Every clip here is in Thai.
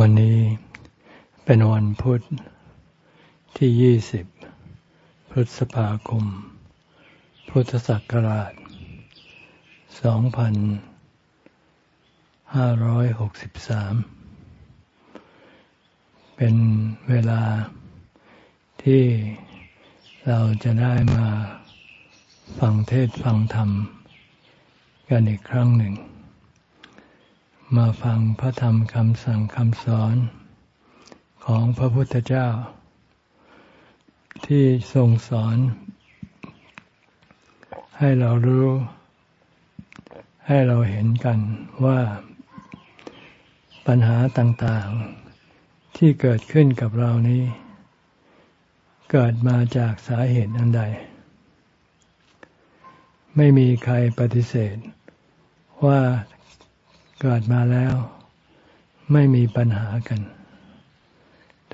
วันนี้เป็นวันพุธที่ 20 พฤษภาคม พุทธศักราช 2563 เป็นเวลาที่เราจะได้มาฟังเทศฟังธรรม กันอีกครั้งหนึ่ง มาฟังพระธรรมคำสั่งคำสอนของพระพุทธเจ้า ที่ทรงสอน ให้เรารู้ ให้เราเห็นกันว่าปัญหาต่างๆ ที่เกิดขึ้นกับเรานี้ เกิดมาจากสาเหตุอันใด ไม่มีใครปฏิเสธว่า เกิดมาแล้ว ไม่มีปัญหากัน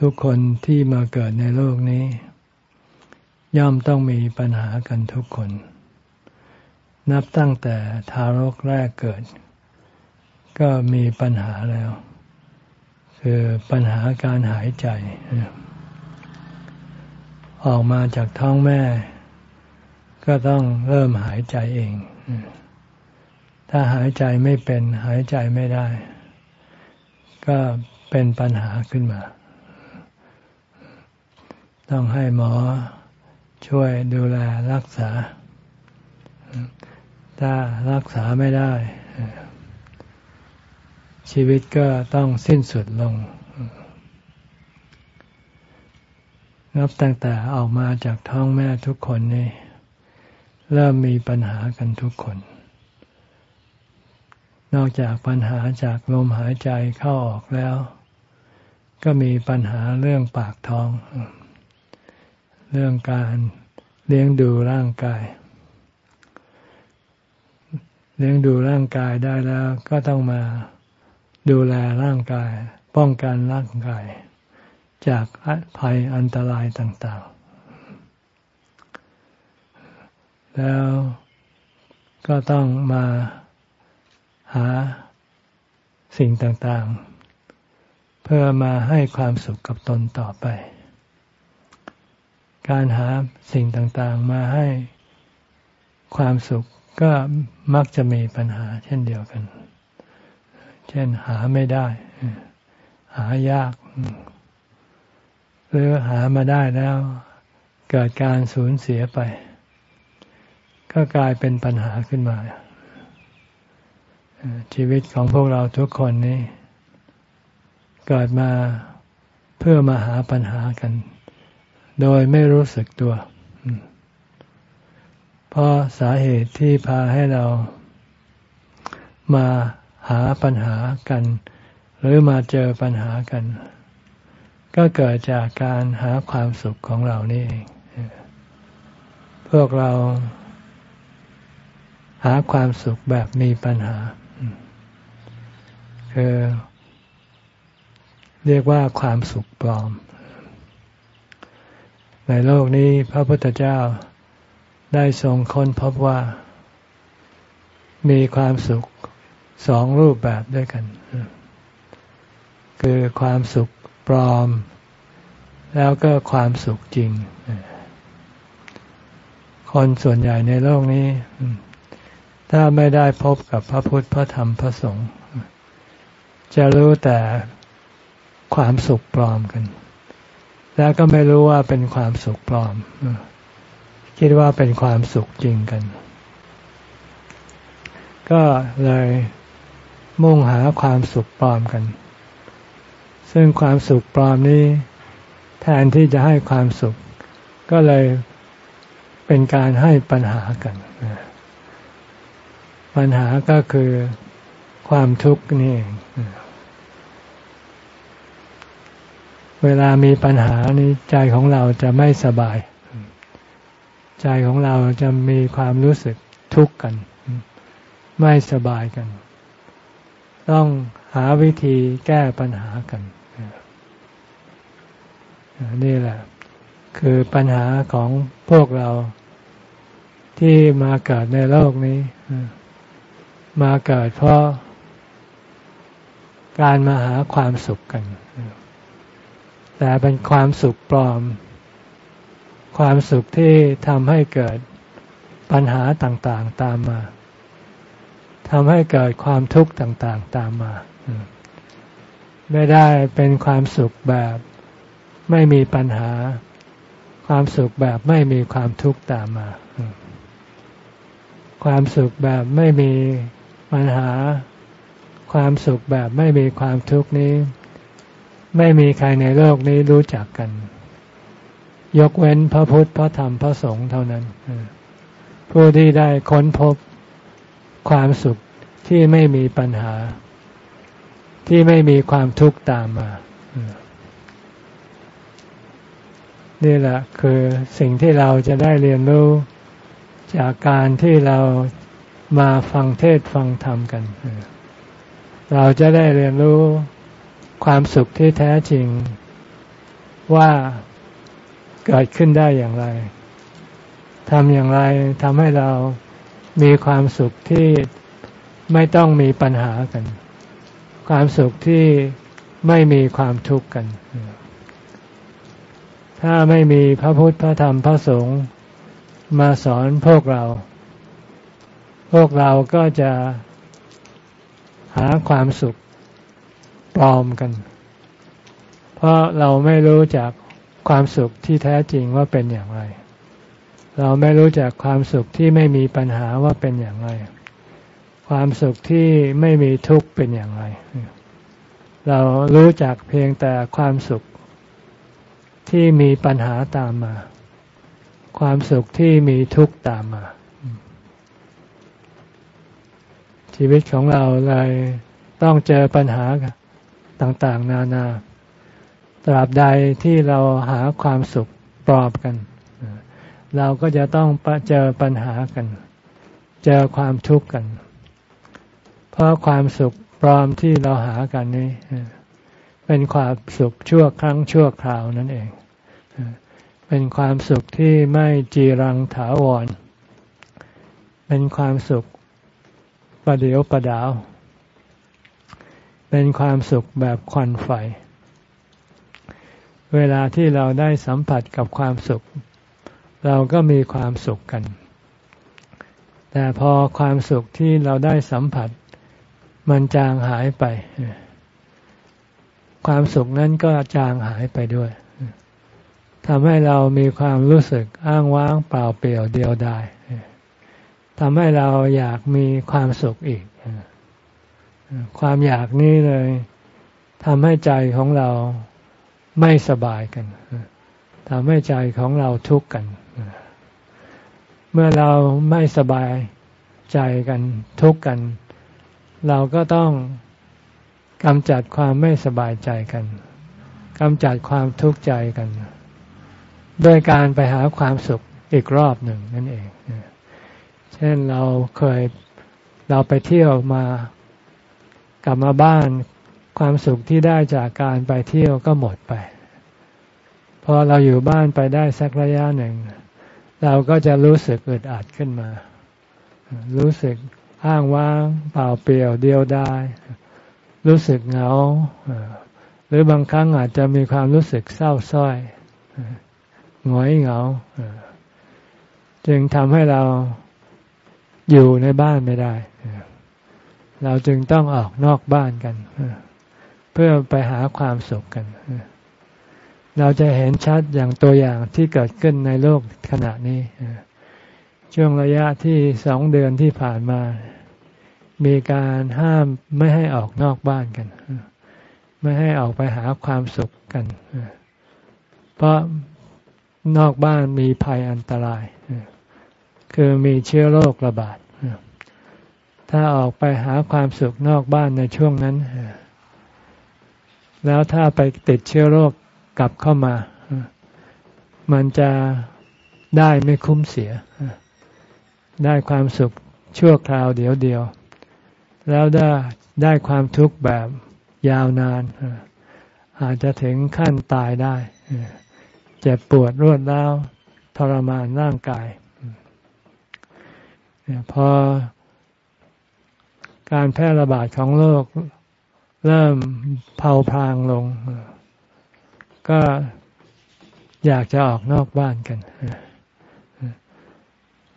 ทุกคนที่มาเกิดในโลกนี้ ย่อมต้องมีปัญหากันทุกคน นับตั้งแต่ทารกแรกเกิด ก็มีปัญหาแล้ว คือปัญหาการหายใจ ออกมาจากท้องแม่ ก็ต้องเริ่มหายใจเอง ถ้าหายใจไม่เป็นหายใจไม่ได้ ก็เป็นปัญหาขึ้นมา ต้องให้หมอช่วยดูแลรักษา ถ้ารักษาไม่ได้ ชีวิตก็ต้องสิ้นสุดลง นับตั้งแต่ออกมาจากท้องแม่ทุกคนนี่เริ่มมีปัญหากันทุกคน นอกจากปัญหาจากลมหายใจเข้าออกแล้ว ก็มีปัญหาเรื่องปากท้อง เรื่องการเลี้ยงดูร่างกาย เลี้ยงดูร่างกายได้แล้วก็ต้องมาดูแลร่างกาย ป้องกันร่างกาย จากภัยอันตรายต่างๆ แล้วก็ต้องมา หาสิ่งต่างๆ เพื่อมาให้ความสุขกับตนต่อไป การหาสิ่งต่างๆมาให้ความสุขก็มักจะมีปัญหาเช่นเดียวกัน เช่นหาไม่ได้ หายาก หรือหามาได้แล้ว เกิดการสูญเสียไป ก็กลายเป็นปัญหาขึ้นมา ชีวิตของพวกเราทุกคนนี้เกิดมาเพื่อมาหาปัญหากัน โดยไม่รู้สึกตัว เพราะสาเหตุที่พาให้เรามาหาปัญหากัน หรือมาเจอปัญหากัน ก็เกิดจากการหาความสุขของเรานี่เองพวกเราหาความสุขแบบมีปัญหา คือเรียกว่าความสุขปลอม ในโลกนี้พระพุทธเจ้าได้ทรงค้นพบว่า มีความสุขสองรูปแบบด้วยกัน คือความสุขปลอม แล้วก็ความสุขจริง คนส่วนใหญ่ในโลกนี้ ถ้าไม่ได้พบกับพระพุทธพระธรรมพระสงฆ์ จะรู้แต่ความสุขปลอมกัน แล้วก็ไม่รู้ว่าเป็นความสุขปลอม คิดว่าเป็นความสุขจริงกัน ก็เลยมุ่งหาความสุขปลอมกัน ซึ่งความสุขปลอมนี้ แทนที่จะให้ความสุข ก็เลยเป็นการให้ปัญหากัน ปัญหาก็คือ ความทุกข์นี่เองเวลามีปัญหานี้ใจของเราจะไม่สบาย ใจของเราจะมีความรู้สึกทุกข์กัน ไม่สบายกัน ต้องหาวิธีแก้ปัญหากัน นี่แหละ คือปัญหาของพวกเราที่มาเกิดในโลกนี้ มาเกิดเพราะ การมาหาความสุขกัน แต่เป็นความสุขปลอม ความสุขที่ทำให้เกิดปัญหาต่างๆตามมาทำให้เกิดความทุกข์ต่างๆตามมา ไม่ได้เป็นความสุขแบบไม่มีปัญหา ความสุขแบบไม่มีความทุกข์ตามมา ความสุขแบบไม่มีปัญหา ความสุขแบบไม่มีความทุกข์นี้ ไม่มีใครในโลกนี้รู้จักกัน ยกเว้นพระพุทธพระธรรมพระสงฆ์เท่านั้น ผู้ที่ได้ค้นพบความสุขที่ไม่มีปัญหา ที่ไม่มีความทุกข์ตามมา นี่แหละคือสิ่งที่เราจะได้เรียนรู้จากการที่เรามาฟังเทศฟังธรรมกัน เราจะได้เรียนรู้ความสุขที่แท้จริงว่าเกิดขึ้นได้อย่างไรทำอย่างไรทำให้เรามีความสุขที่ไม่ต้องมีปัญหากัน ความสุขที่ไม่มีความทุกข์กัน ถ้าไม่มีพระพุทธพระธรรมพระสงฆ์มาสอนพวกเรา พวกเราก็จะ หาความสุขปลอมกัน เพราะเราไม่รู้จักความสุขที่แท้จริงว่าเป็นอย่างไร เราไม่รู้จักความสุขที่ไม่มีปัญหาว่าเป็นอย่างไร ความสุขที่ไม่มีทุกข์เป็นอย่างไร เรารู้จักเพียงแต่ความสุขที่มีปัญหาตามมา ความสุขที่มีทุกข์ตามมา ชีวิตของเราเลยต้องเจอปัญหาต่างๆ นานา ตราบใดที่เราหาความสุขปลอบกัน เราก็จะต้องเจอปัญหากัน เจอความทุกข์กัน เพราะความสุขปลอมที่เราหากันนี้เป็นความสุขชั่วครั้งชั่วคราวนั่นเอง เป็นความสุขที่ไม่จีรังถาวร เป็นความสุข ประเดียวประดาว เป็นความสุขแบบควันไฟ เวลาที่เราได้สัมผัสกับความสุข เราก็มีความสุขกัน แต่พอความสุขที่เราได้สัมผัส มันจางหายไป ความสุขนั้นก็จางหายไปด้วยทำให้เรามีความรู้สึกอ้างว้างเปล่าเปลี่ยวเดียวดาย ทำให้เราอยากมีความสุขอีก ความอยากนี้เลยทำให้ใจของเราไม่สบายกันทำให้ใจของเราทุกข์กัน เมื่อเราไม่สบายใจกันทุกข์กัน เราก็ต้องกำจัดความไม่สบายใจกันกำจัดความทุกข์ใจกัน โดยการไปหาความสุขอีกรอบหนึ่งนั่นเองเช่นเราเคยเราไปเที่ยวมากลับมาบ้านความสุขที่ได้จากการไปเที่ยวก็หมดไป พอเราอยู่บ้านไปได้สักระยะหนึ่ง เราก็จะรู้สึกอึดอัดขึ้นมา รู้สึกอ้างว้างเปล่าเปลี่ยวเดียวดายรู้สึกเหงา หรือบางครั้งอาจจะมีความรู้สึกเศร้าส้อยหงอยเหงา จึงทำให้เรา อยู่ในบ้านไม่ได้ เราจึงต้องออกนอกบ้านกัน เพื่อไปหาความสุขกัน เราจะเห็นชัดอย่างตัวอย่างที่เกิดขึ้นในโลกขณะนี้ ช่วงระยะที่สองเดือนที่ผ่านมา มีการห้ามไม่ให้ออกนอกบ้านกัน ไม่ให้ออกไปหาความสุขกัน เพราะนอกบ้านมีภัยอันตราย คือมีเชื้อโรคระบาด ถ้าออกไปหาความสุขนอกบ้านในช่วงนั้น แล้วถ้าไปติดเชื้อโรคกลับเข้ามา มันจะได้ไม่คุ้มเสีย ได้ความสุขชั่วคราวเดียวเดียว แล้วได้ได้ความทุกข์แบบยาวนาน อาจจะถึงขั้นตายได้ เจ็บปวดรวดร้าวทรมานร่างกาย พอการแพร่ระบาดของโรคเริ่มเผาพรางลง ก็อยากจะออกนอกบ้านกัน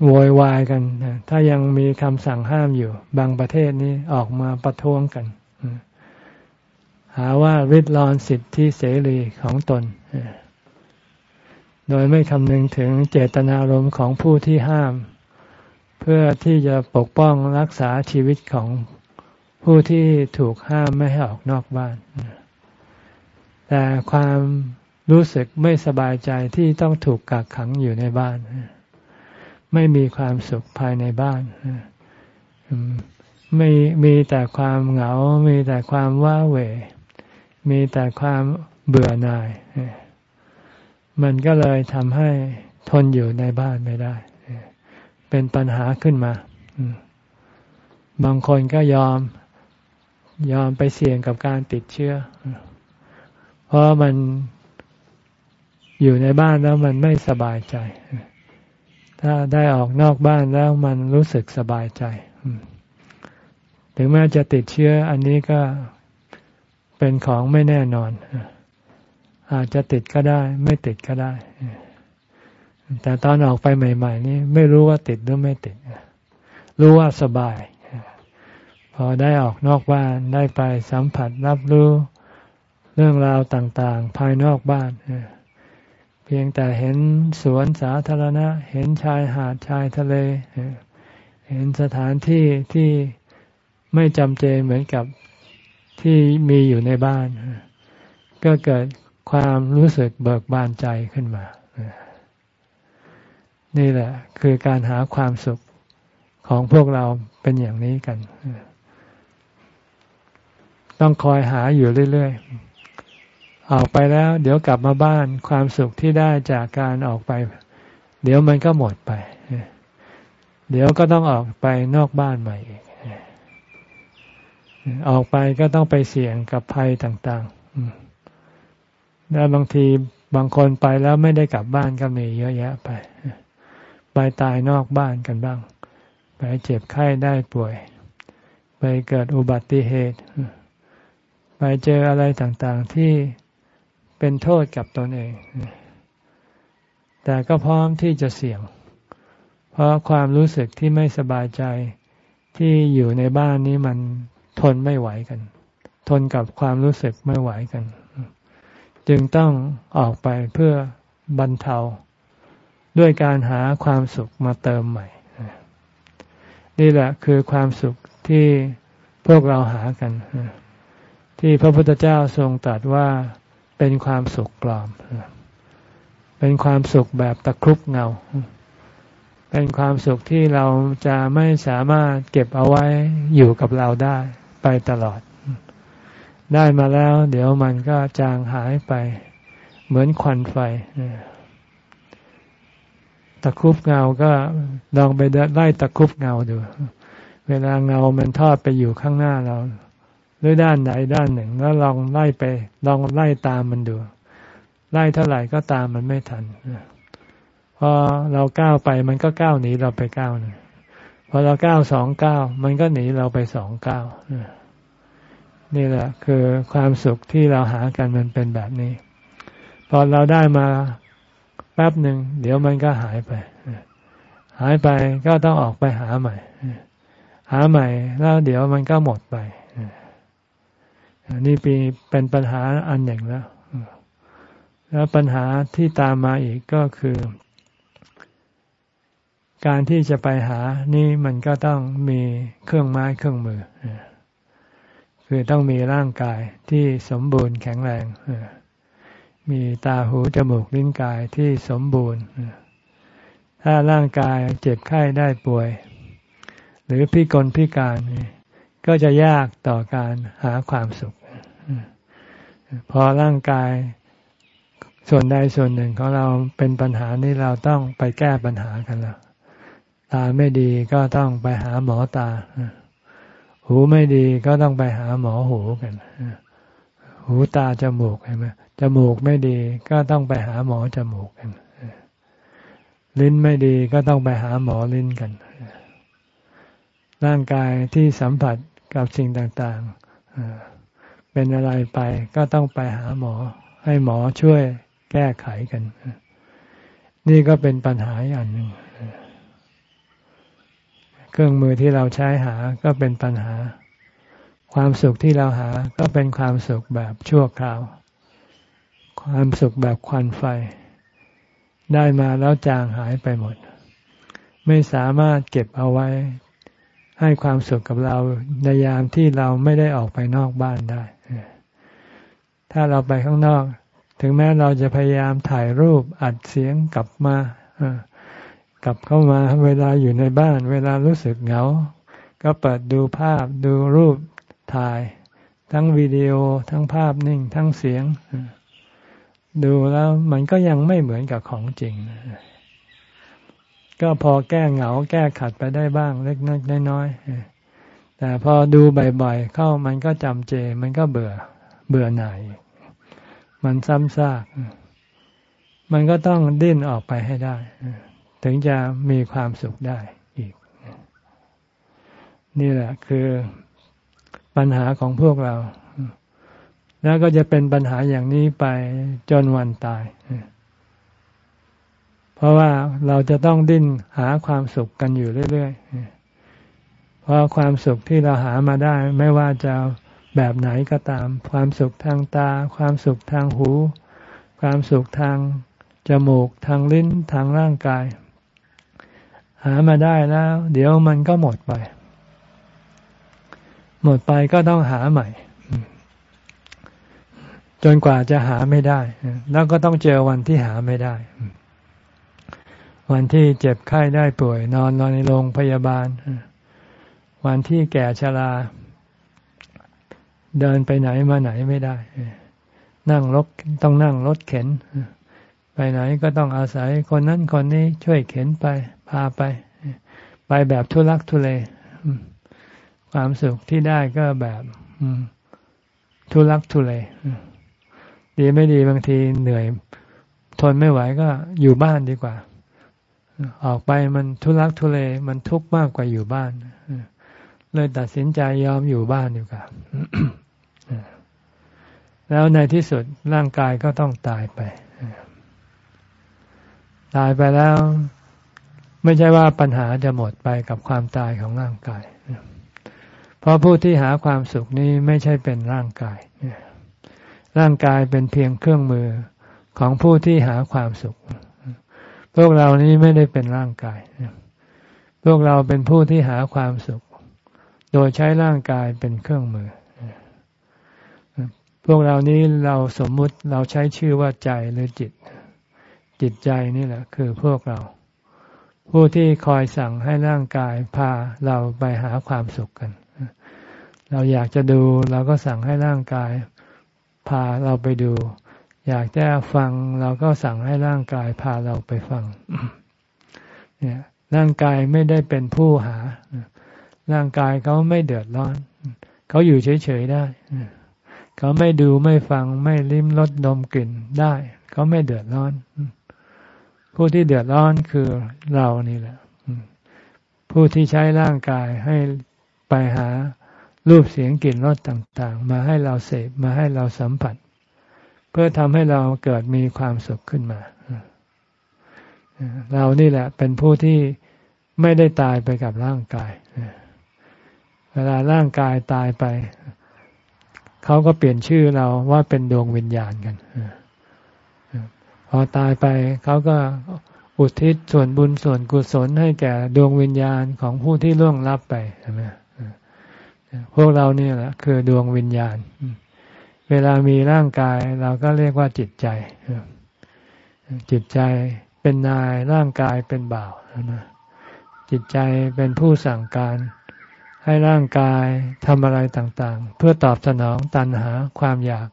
โวยวายกันถ้ายังมีคำสั่งห้ามอยู่ บางประเทศนี้ออกมาประท้วงกัน หาว่าริดรอนสิทธิเสรีของตน โดยไม่คำนึงถึงเจตนารมณ์ของผู้ที่ห้าม เพื่อที่จะปกป้องรักษาชีวิตของผู้ที่ถูกห้ามไม่ให้ออกนอกบ้าน แต่ความรู้สึกไม่สบายใจที่ต้องถูกกักขังอยู่ในบ้าน ไม่มีความสุขภายในบ้านไม่มีแต่ความเหงา มีแต่ความว้าเหวมีแต่ความเบื่อหน่าย มันก็เลยทำให้ทนอยู่ในบ้านไม่ได้ เป็นปัญหาขึ้นมา บางคนก็ยอมยอมไปเสี่ยงกับการติดเชื้อ เพราะมันอยู่ในบ้านแล้วมันไม่สบายใจ ถ้าได้ออกนอกบ้านแล้วมันรู้สึกสบายใจ ถึงแม้จะติดเชื้ออันนี้ก็เป็นของไม่แน่นอน อาจจะติดก็ได้ ไม่ติดก็ได้ แต่ตอนออกไปใหม่ ๆ นี่ไม่รู้ว่าติดหรือไม่ติด รู้ว่าสบาย พอได้ออกนอกบ้านได้ไปสัมผัสรับรู้เรื่องราวต่างๆ ภายนอกบ้าน เพียงแต่เห็นสวนสาธารณะ เห็นชายหาดชายทะเล เห็นสถานที่ที่ไม่จำเจเหมือนกับที่มีอยู่ในบ้าน ก็เกิดความรู้สึกเบิกบานใจขึ้นมา นี่แหละ คือการหาความสุขของพวกเราเป็นอย่างนี้กัน ต้องคอยหาอยู่เรื่อยๆ ออกไปแล้ว เดี๋ยวกลับมาบ้านความสุขที่ได้จากการออกไป เดี๋ยวมันก็หมดไป เดี๋ยวก็ต้องออกไปนอกบ้านใหม่อีกออกไปก็ต้องไปเสี่ยงกับภัยต่างๆ แล้วบางทีบางคนไปแล้วไม่ได้กลับบ้านก็มีเยอะแยะไป ไปตายนอกบ้านกันบ้าง ไปเจ็บไข้ได้ป่วย ไปเกิดอุบัติเหตุ ไปเจออะไรต่างๆที่เป็นโทษกับตนเอง แต่ก็พร้อมที่จะเสี่ยง เพราะความรู้สึกที่ไม่สบายใจที่อยู่ในบ้านนี้มันทนไม่ไหวกัน ทนกับความรู้สึกไม่ไหวกัน จึงต้องออกไปเพื่อบรรเทา ด้วยการหาความสุขมาเติมใหม่ นี่แหละคือความสุขที่พวกเราหากัน ที่พระพุทธเจ้าทรงตรัสว่าเป็นความสุขปลอม เป็นความสุขแบบตะครุบเงา เป็นความสุขที่เราจะไม่สามารถเก็บเอาไว้อยู่กับเราได้ไปตลอด ได้มาแล้ว เดี๋ยวมันก็จางหายไป เหมือนควันไฟ ตะคุบเงาก็ลองไปไล่ตะคุบเงาดู เวลาเงามันทอดไปอยู่ข้างหน้าเราหรือด้านไหนด้านหนึ่ง แล้วลองไล่ไป ลองไล่ตามมันดู ไล่เท่าไหร่ก็ตามมันไม่ทันพอเราก้าวไปมันก็ก้าวหนีเราไปก้าวหนึ่งพอเราก้าวสองก้าวมันก็หนีเราไปสองก้าวนี่แหละ คือความสุขที่เราหากันมันเป็นแบบนี้ พอเราได้มา แป๊บหนึ่งเดี๋ยวมันก็หายไป หายไปก็ต้องออกไปหาใหม่ หาใหม่ แล้วเดี๋ยวมันก็หมดไปนี่ปีเป็นปัญหาอันหนึ่งแล้ว แล้วปัญหาที่ตามมาอีกก็คือ การที่จะไปหานี่มันก็ต้องมีเครื่องไม้เครื่องมือ คือต้องมีร่างกายที่สมบูรณ์แข็งแรง มีตาหูจมูกลิ้นกายที่สมบูรณ์ ถ้าร่างกายเจ็บไข้ได้ป่วย หรือพิกลพิการก็จะยากต่อการหาความสุข พอร่างกายส่วนใดส่วนหนึ่งของเราเป็นปัญหานี่เราต้องไปแก้ปัญหากันแล้วตาไม่ดีก็ต้องไปหาหมอตา หูไม่ดีก็ต้องไปหาหมอหูกัน หูตาจมูกใช่ไหม จมูกไม่ดีก็ต้องไปหาหมอจมูกกันลิ้นไม่ดีก็ต้องไปหาหมอลิ้นกัน ร่างกายที่สัมผัสกับสิ่งต่างๆ เป็นอะไรไปก็ต้องไปหาหมอ ให้หมอช่วยแก้ไขกัน นี่ก็เป็นปัญหาอย่างหนึ่ง เครื่องมือที่เราใช้หาก็เป็นปัญหา ความสุขที่เราหาก็เป็นความสุขแบบชั่วคราว ความสุขแบบควันไฟ ได้มาแล้วจางหายไปหมด ไม่สามารถเก็บเอาไว้ ให้ความสุขกับเราในยามที่เราไม่ได้ออกไปนอกบ้านได้ ถ้าเราไปข้างนอก ถึงแม้เราจะพยายามถ่ายรูปอัดเสียงกลับมากลับเข้ามาเวลาอยู่ในบ้าน เวลารู้สึกเหงา ก็เปิดดูภาพดูรูปถ่าย ทั้งวิดีโอทั้งภาพนิ่ง ทั้งเสียง ดูแล้วมันก็ยังไม่เหมือนกับของจริง ก็พอแก้เหงาแก้ขัดไปได้บ้าง เล็กน้อยแต่พอดูบ่อยๆเข้ามันก็จำเจ มันก็เบื่อ เบื่อหน่าย มันซ้ำซากมันก็ต้องดิ้นออกไปให้ได้ ถึงจะมีความสุขได้อีก นี่แหละคือปัญหาของพวกเรา แล้วก็จะเป็นปัญหาอย่างนี้ไปจนวันตาย เพราะว่าเราจะต้องดิ้นหาความสุขกันอยู่เรื่อยๆ เพราะความสุขที่เราหามาได้ ไม่ว่าจะแบบไหนก็ตาม ความสุขทางตา ความสุขทางหู ความสุขทางจมูก ทางลิ้น ทางร่างกาย หามาได้แล้ว เดี๋ยวมันก็หมดไป หมดไปก็ต้องหาใหม่ จนกว่าจะหาไม่ได้ แล้วก็ต้องเจอวันที่หาไม่ได้ วันที่เจ็บไข้ได้ป่วย นอนนอนในโรงพยาบาล วันที่แก่ชราเดินไปไหนมาไหนไม่ได้ นั่งรถต้องนั่งรถเข็น ไปไหนก็ต้องอาศัยคนนั้นคนนี้ช่วยเข็นไป พาไป ไปแบบทุลักทุเล ความสุขที่ได้ก็แบบทุลักทุเล ดีไม่ดีบางทีเหนื่อย ทนไม่ไหวก็อยู่บ้านดีกว่า ออกไปมันทุลักทุเลมันทุกข์มากกว่าอยู่บ้านเลยตัดสินใจยอมอยู่บ้านดีกว่าแล้วในที่สุดร่างกายก็ต้องตายไป ตายไปแล้ว ไม่ใช่ว่าปัญหาจะหมดไปกับความตายของร่างกาย เพราะผู้ที่หาความสุขนี้ไม่ใช่เป็นร่างกาย ร่างกายเป็นเพียงเครื่องมือของผู้ที่หาความสุข พวกเรานี้ไม่ได้เป็นร่างกาย พวกเราเป็นผู้ที่หาความสุข โดยใช้ร่างกายเป็นเครื่องมือ พวกเรานี้เราสมมุติเราใช้ชื่อว่าใจหรือจิต จิตใจนี่แหละ คือพวกเรา ผู้ที่คอยสั่งให้ร่างกายพาเราไปหาความสุขกัน เราอยากจะดูเราก็สั่งให้ร่างกาย พาเราไปดู อยากจะฟังเราก็สั่งให้ร่างกายพาเราไปฟัง เนี่ย ร่างกายไม่ได้เป็นผู้หา ร่างกายเขาไม่เดือดร้อน เขาอยู่เฉยๆได้ เขาไม่ดูไม่ฟังไม่ลิ้มรสดมกลิ่นได้ เขาไม่เดือดร้อน ผู้ที่เดือดร้อนคือเรานี่แหละ ผู้ที่ใช้ร่างกายให้ไปหา รูปเสียงกลิ่นรสต่างๆ มาให้เราเสพมาให้เราสัมผัส เพื่อทำให้เราเกิดมีความสุขขึ้นมา เรานี่แหละ เป็นผู้ที่ไม่ได้ตายไปกับร่างกาย เวลาร่างกายตายไป เขาก็เปลี่ยนชื่อเราว่าเป็นดวงวิญญาณกัน พอตายไปเขาก็อุทิศส่วนบุญส่วนกุศลให้แก่ดวงวิญญาณของผู้ที่ล่วงลับไปใช่ไหม พวกเราเนี่ยแหละคือดวงวิญญาณ เวลามีร่างกายเราก็เรียกว่าจิตใจ จิตใจเป็นนายร่างกายเป็นบ่าวนะจิตใจเป็นผู้สั่งการ ให้ร่างกายทำอะไรต่างๆ เพื่อตอบสนองตันหาความอยาก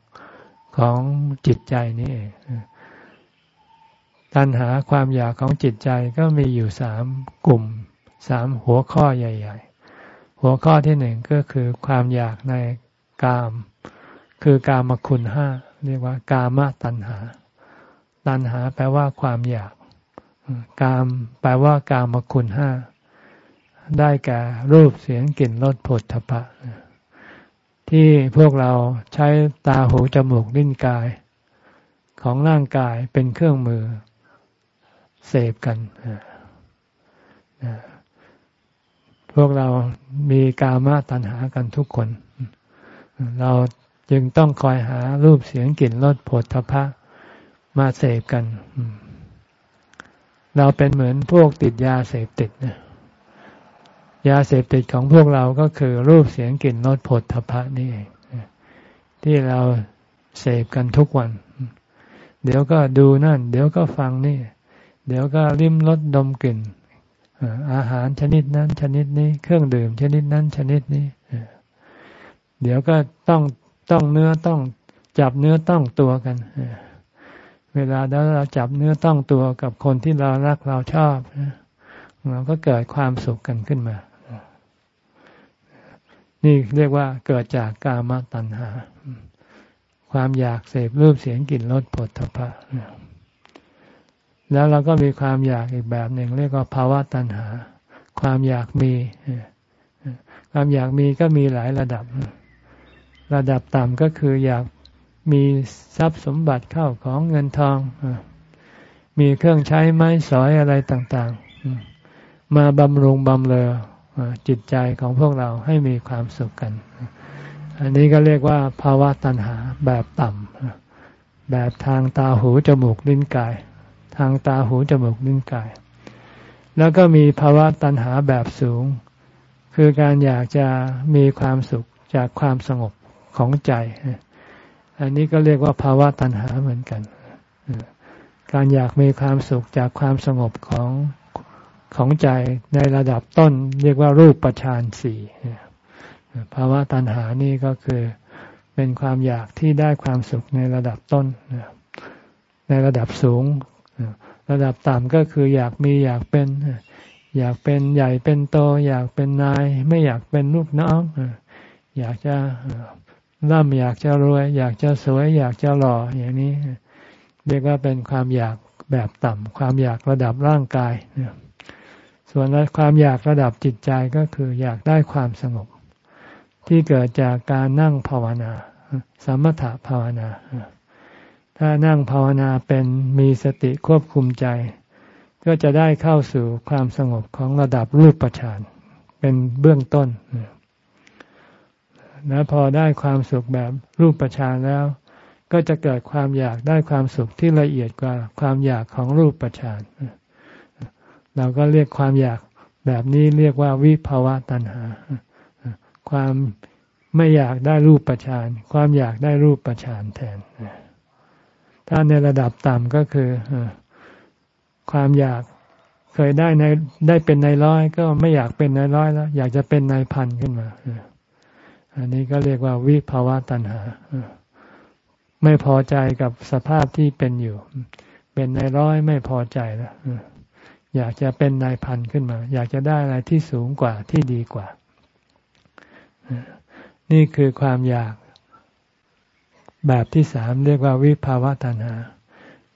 ของจิตใจนี่เองตัณหาความอยากของจิตใจก็มีอยู่สามกลุ่มสามหัวข้อใหญ่ ๆ หัวข้อที่หนึ่งก็คือความอยากในกาม คือกามคุณห้าเรียกว่ากามตัณหา ตัณหาแปลว่าความอยาก กาม แปลว่ากามคุณห้าได้แก่รูปเสียงกลิ่นรสผลทพะ ที่พวกเราใช้ตาหูจมูกลิ้นกาย ของร่างกายเป็นเครื่องมือเสพกัน พวกเรามีกามตัณหากันทุกคน เราจึงต้องคอยหารูปเสียงกลิ่นรสผลทพะมาเสพกัน เราเป็นเหมือนพวกติดยาเสพติดนะยาเสพติดของพวกเราก็คือรูปเสียงกลิ่นรสผลทพะนี่เองที่เราเสพกันทุกวัน เดี๋ยวก็ดูนั่น เดี๋ยวก็ฟังนี่ เดี๋ยวก็ริมรสดมกลิ่น อาหารชนิดนั้น ชนิดนี้ เครื่องดื่ม ชนิดนั้น ชนิดนี้ เดี๋ยวก็ต้องต้องเนื้อต้องจับเนื้อต้องตัวกัน เวลาเราจับเนื้อต้องตัวกับคนที่เรารักเราชอบเราก็เกิดความสุขกันขึ้นมา นี่เรียกว่าเกิดจากกามตัณหา ความอยากเสพรูปเสียงกลิ่นรสผลทพะ แล้วเราก็มีความอยากอีกแบบหนึ่ง เรียกว่าภาวะตัณหา ความอยากมี ความอยากมีก็มีหลายระดับ ระดับต่ำก็คืออยากมีทรัพย์สมบัติเข้าของเงินทอง มีเครื่องใช้ไม้สอยอะไรต่างๆ มาบำรุงบำเรอจิตใจของพวกเราให้มีความสุขกัน อันนี้ก็เรียกว่าภาวะตัณหาแบบต่ำแบบทางตาหูจมูกลิ้นกาย ทางตาหูจมูกลิ้นกาย แล้วก็มีภาวะตัณหาแบบสูง คือการอยากจะมีความสุขจากความสงบของใจ อันนี้ก็เรียกว่าภาวะตัณหาเหมือนกัน การอยากมีความสุขจากความสงบของของใจในระดับต้น เรียกว่ารูปประชานสี่ภาวะตัณหานี่ก็คือเป็นความอยากที่ได้ความสุขในระดับต้น ในระดับสูง ระดับต่ำก็คืออยากมีอยากเป็น อยากเป็นใหญ่เป็นโต อยากเป็นนาย ไม่อยากเป็นลูกน้องอยากจะร่ำอยากจะรวย อยากจะสวย อยากจะหล่ออย่างนี้เรียกว่าเป็นความอยากแบบต่ำความอยากระดับร่างกายส่วนความอยากระดับจิตใจก็คืออยากได้ความสงบ ที่เกิดจากการนั่งภาวนา สมถะภาวนา ถ้านั่งภาวนาเป็นมีสติควบคุมใจ ก็จะได้เข้าสู่ความสงบของระดับรูปฌานเป็นเบื้องต้นแล้วพอได้ความสุขแบบรูปประชานแล้ว ก็จะเกิดความอยากได้ความสุขที่ละเอียดกว่าความอยากของรูปประชานเราก็เรียกความอยากแบบนี้เรียกว่าวิภาวะตัณหา ความไม่อยากได้รูปประชาน ความอยากได้รูปประชานแทน ถ้าในระดับต่ำก็คือความอยากเคยได้ในได้เป็นในร้อย ก็ไม่อยากเป็นในร้อยแล้ว อยากจะเป็นในพันขึ้นมาอันนี้ก็เรียกว่าวิภาวะตัณหาไม่พอใจกับสภาพที่เป็นอยู่ เป็นในร้อยไม่พอใจแล้วอยากจะเป็นนายพันขึ้นมา อยากจะได้อะไรที่สูงกว่าที่ดีกว่า นี่คือความอยาก แบบที่สามเรียกว่าวิภาวะตัณหา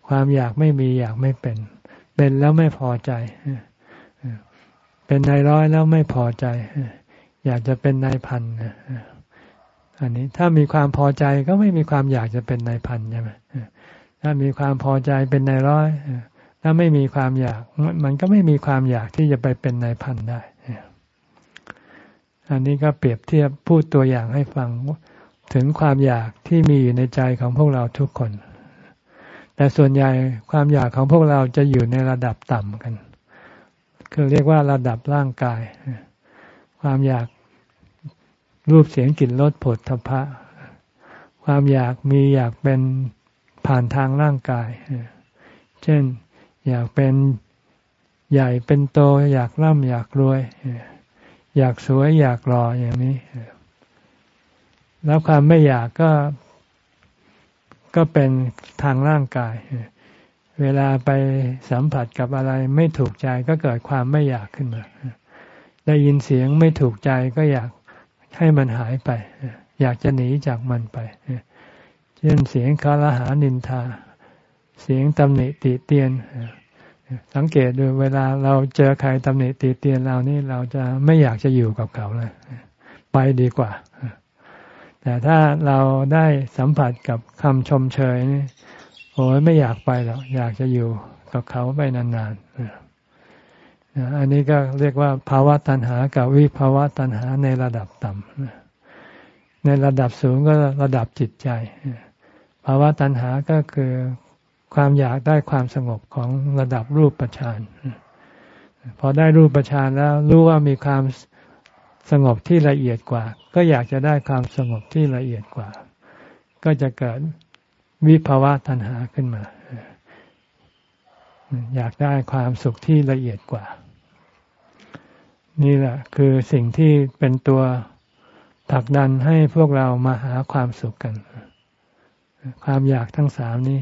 ความอยากไม่มีอยากไม่เป็น เป็นแล้วไม่พอใจ เป็นนายร้อยแล้วไม่พอใจ อยากจะเป็นนายพันอันนี้ถ้ามีความพอใจก็ไม่มีความอยากจะเป็นนายพันใช่ไหมถ้ามีความพอใจเป็นนายร้อยถ้าไม่มีความอยากมันก็ไม่มีความอยากที่จะไปเป็นนายพันได้ อันนี้ก็เปรียบเทียบพูดตัวอย่างให้ฟัง ถึงความอยากที่มีอยู่ในใจของพวกเราทุกคน แต่ส่วนใหญ่ความอยากของพวกเราจะอยู่ในระดับต่ำกัน คือเรียกว่าระดับร่างกาย ความอยากรูปเสียงกลิ่นรสผลทพะ ความอยากมีอยากเป็นผ่านทางร่างกาย เช่นอยากเป็นใหญ่เป็นโต อยากร่ำอยากรวย อยากสวยอยากหล่ออย่างนี้ แล้วความไม่อยากก็ก็เป็นทางร่างกาย เวลาไปสัมผัสกับอะไรไม่ถูกใจก็เกิดความไม่อยากขึ้นมา ได้ยินเสียงไม่ถูกใจก็อยากให้มันหายไป อยากจะหนีจากมันไป เช่นเสียงคาราหานินทา เสียงตำหนิติเตียน สังเกตดูเวลาเราเจอใครตำหนิติเตียนเรานี่เราจะไม่อยากจะอยู่กับเขาเลย ไปดีกว่า แต่ถ้าเราได้สัมผัสกับคำชมเชยนี่โอ้ยไม่อยากไปหรอกอยากจะอยู่กับเขาไปนานๆ อันนี้ก็เรียกว่าภาวะตัณหากับวิภาวะตัณหาในระดับต่ำในระดับสูงก็ระดับจิตใจ ภาวะตัณหาก็คือความอยากได้ความสงบของระดับรูปประชานพอได้รูปประชานแล้วรู้ว่ามีความ สงบที่ละเอียดกว่า ก็อยากจะได้ความสงบที่ละเอียดกว่า ก็จะเกิดวิภาวะตัณหาขึ้นมา อยากได้ความสุขที่ละเอียดกว่า นี่แหละ คือสิ่งที่เป็นตัวผลักดันให้พวกเรามาหาความสุขกัน ความอยากทั้งสามนี้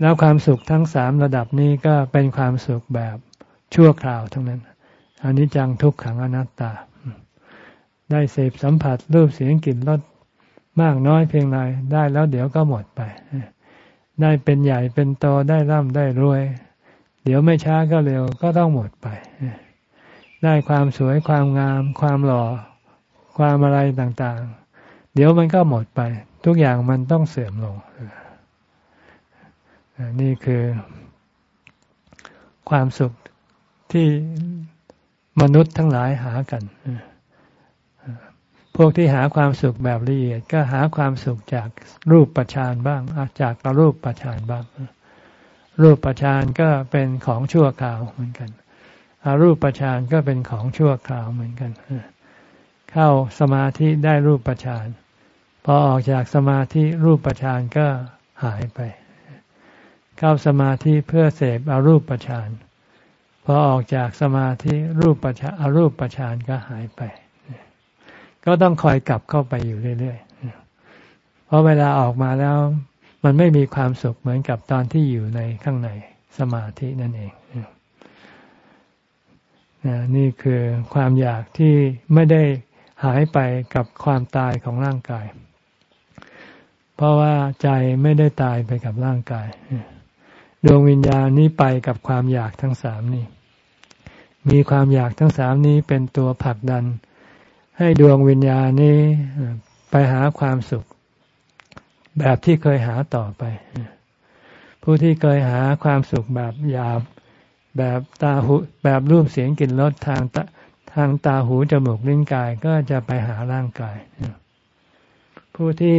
แล้วความสุขทั้งสามระดับนี้ก็เป็นความสุขแบบชั่วคราวทั้งนั้นอันนี้จังทุกขังอนัตตา ได้เสพสัมผัสรูปเสียงกลิ่นรสมากน้อยเพียงไรได้แล้วเดี๋ยวก็หมดไป ได้เป็นใหญ่เป็นโตได้ร่ำได้รวย เดี๋ยวไม่ช้าก็เร็วก็ต้องหมดไป ได้ความสวยความงาม ความหล่อ ความอะไรต่างๆ เดี๋ยวมันก็หมดไป ทุกอย่างมันต้องเสื่อมลง นี่คือความสุขที่มนุษย์ทั้งหลายหากัน พวกที่หาความสุขแบบละเอียดก็หาความสุขจากรูปประชานบ้างจากรูปประชานบ้าง รูปประชานก็เป็นของชั่วคราวเหมือนกันอารูปประชานก็เป็นของชั่วคราวเหมือนกันเข้าสมาธิได้รูปประชานพอออกจากสมาธิรูปประชานก็หายไป เข้าสมาธิเพื่อเสพอารูปประชานพอออกจากสมาธิรูปประชาอรูปประชานก็หายไป ก็ต้องคอยกลับเข้าไปอยู่เรื่อยๆ เพราะเวลาออกมาแล้ว มันไม่มีความสุขเหมือนกับตอนที่อยู่ในข้างในสมาธินั่นเองนี่คือความอยากที่ไม่ได้หายไปกับความตายของร่างกาย เพราะว่าใจไม่ได้ตายไปกับร่างกาย ดวงวิญญาณนี้ไปกับความอยากทั้งสามนี้มีความอยากทั้งสามนี้เป็นตัวผลักดัน ให้ดวงวิญญาณนี้ไปหาความสุข แบบที่เคยหาต่อไป ผู้ที่เคยหาความสุขแบบหยาบ แบบตาหูแบบรูปเสียงกลิ่นรสทางตทางตาหูจมูกลิ้นกายก็จะไปหาร่างกาย ผู้ที่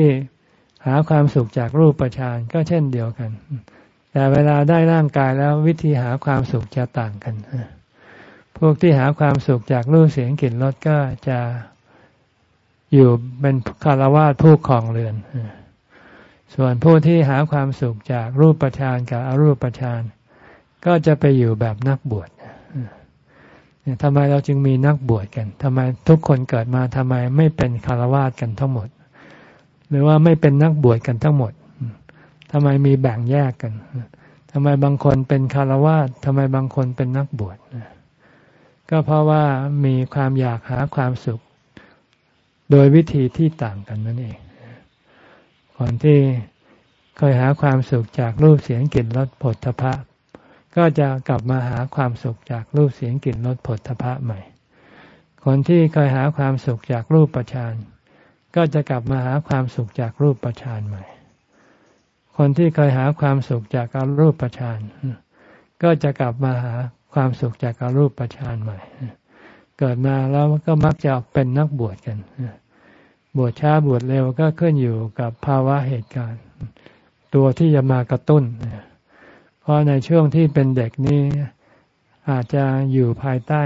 หาความสุขจากรูปประชานก็เช่นเดียวกัน แต่เวลาได้ร่างกายแล้ววิธีหาความสุขจะต่างกันพวกที่หาความสุขจากรูปเสียงกลิ่นรสก็จะ อยู่เป็นคารวะผู้ครองเรือน ส่วนผู้ที่หาความสุขจากรูปประชานกับอรูปประชานก็จะไปอยู่แบบนักบวชทำไมเราจึงมีนักบวชกันทำไมทุกคนเกิดมาทำไมไม่เป็นคารวะกันทั้งหมด หรือว่าไม่เป็นนักบวชกันทั้งหมดทำไมมีแบ่งแยกกันทำไมบางคนเป็นคารวะทำไมบางคนเป็นนักบวชก็เพราะว่ามีความอยากหาความสุข โดยวิธีที่ต่างกันนั่นเองคนที่เคยหาความสุขจากรูปเสียงกลิ่นรสผลทพะ ก็จะกลับมาหาความสุขจากรูปเสียงกลิ่นรสผลทพะใหม่ คนที่เคยหาความสุขจากรูปประชานก็จะกลับมาหาความสุขจากรูปประชานใหม่ คนที่เคยหาความสุขจากการรูปประชานก็จะกลับมาหาความสุขจากการรูปประชานใหม่ เกิดมาแล้วก็มักจะเป็นนักบวชกัน บวชช้าบวชเร็วก็ขึ้นอยู่กับภาวะเหตุการณ์ ตัวที่จะมากระตุ้น เพราะในช่วงที่เป็นเด็กนี้อาจจะอยู่ภายใต้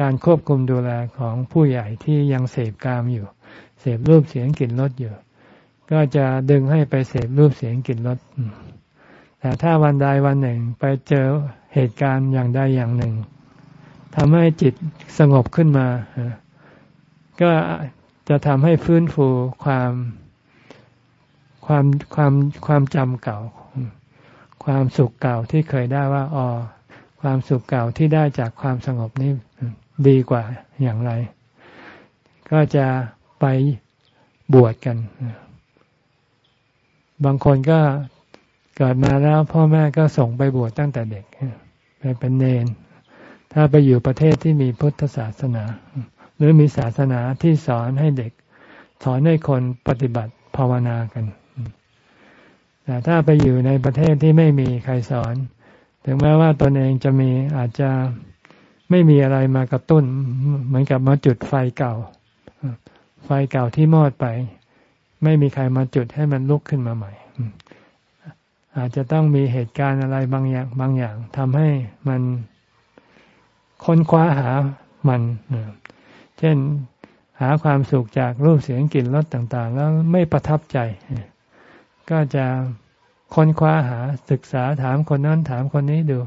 การควบคุมดูแลของผู้ใหญ่ที่ยังเสพกามอยู่ เสพรูปเสียงกลิ่นรสอยู่ ก็จะดึงให้ไปเสพรูปเสียงกลิ่นรสแต่ถ้าวันใดวันหนึ่งไปเจอเหตุการณ์อย่างใดอย่างหนึ่งทำให้จิตสงบขึ้นมา ก็ จะทำให้ฟื้นฟูความความความความจำเก่า ความสุขเก่าที่เคยได้ว่าอ๋อความสุขเก่าที่ได้จากความสงบนี้ดีกว่าอย่างไร ก็จะไปบวชกัน บางคนก็เกิดมาแล้วพ่อแม่ก็ส่งไปบวชตั้งแต่เด็ก ไปเป็นเนน ถ้าไปอยู่ประเทศที่มีพุทธศาสนา หรือมีศาสนาที่สอนให้เด็ก สอนให้คนปฏิบัติภาวนากันแต่ถ้าไปอยู่ในประเทศที่ไม่มีใครสอน ถึงแม้ว่าตนเองจะมีอาจจะไม่มีอะไรมากระตุ้น เหมือนกับมาจุดไฟเก่า ไฟเก่าที่มอดไป ไม่มีใครมาจุดให้มันลุกขึ้นมาใหม่ อาจจะต้องมีเหตุการณ์อะไรบางอย่างบางอย่างทำให้มันค้นคว้าหามัน เช่นหาความสุขจากรูปเสียงกลิ่นรสต่างๆ แล้วไม่ประทับใจ ก็จะค้นคว้าหาศึกษาถามคนนั้นถามคนนี้ดู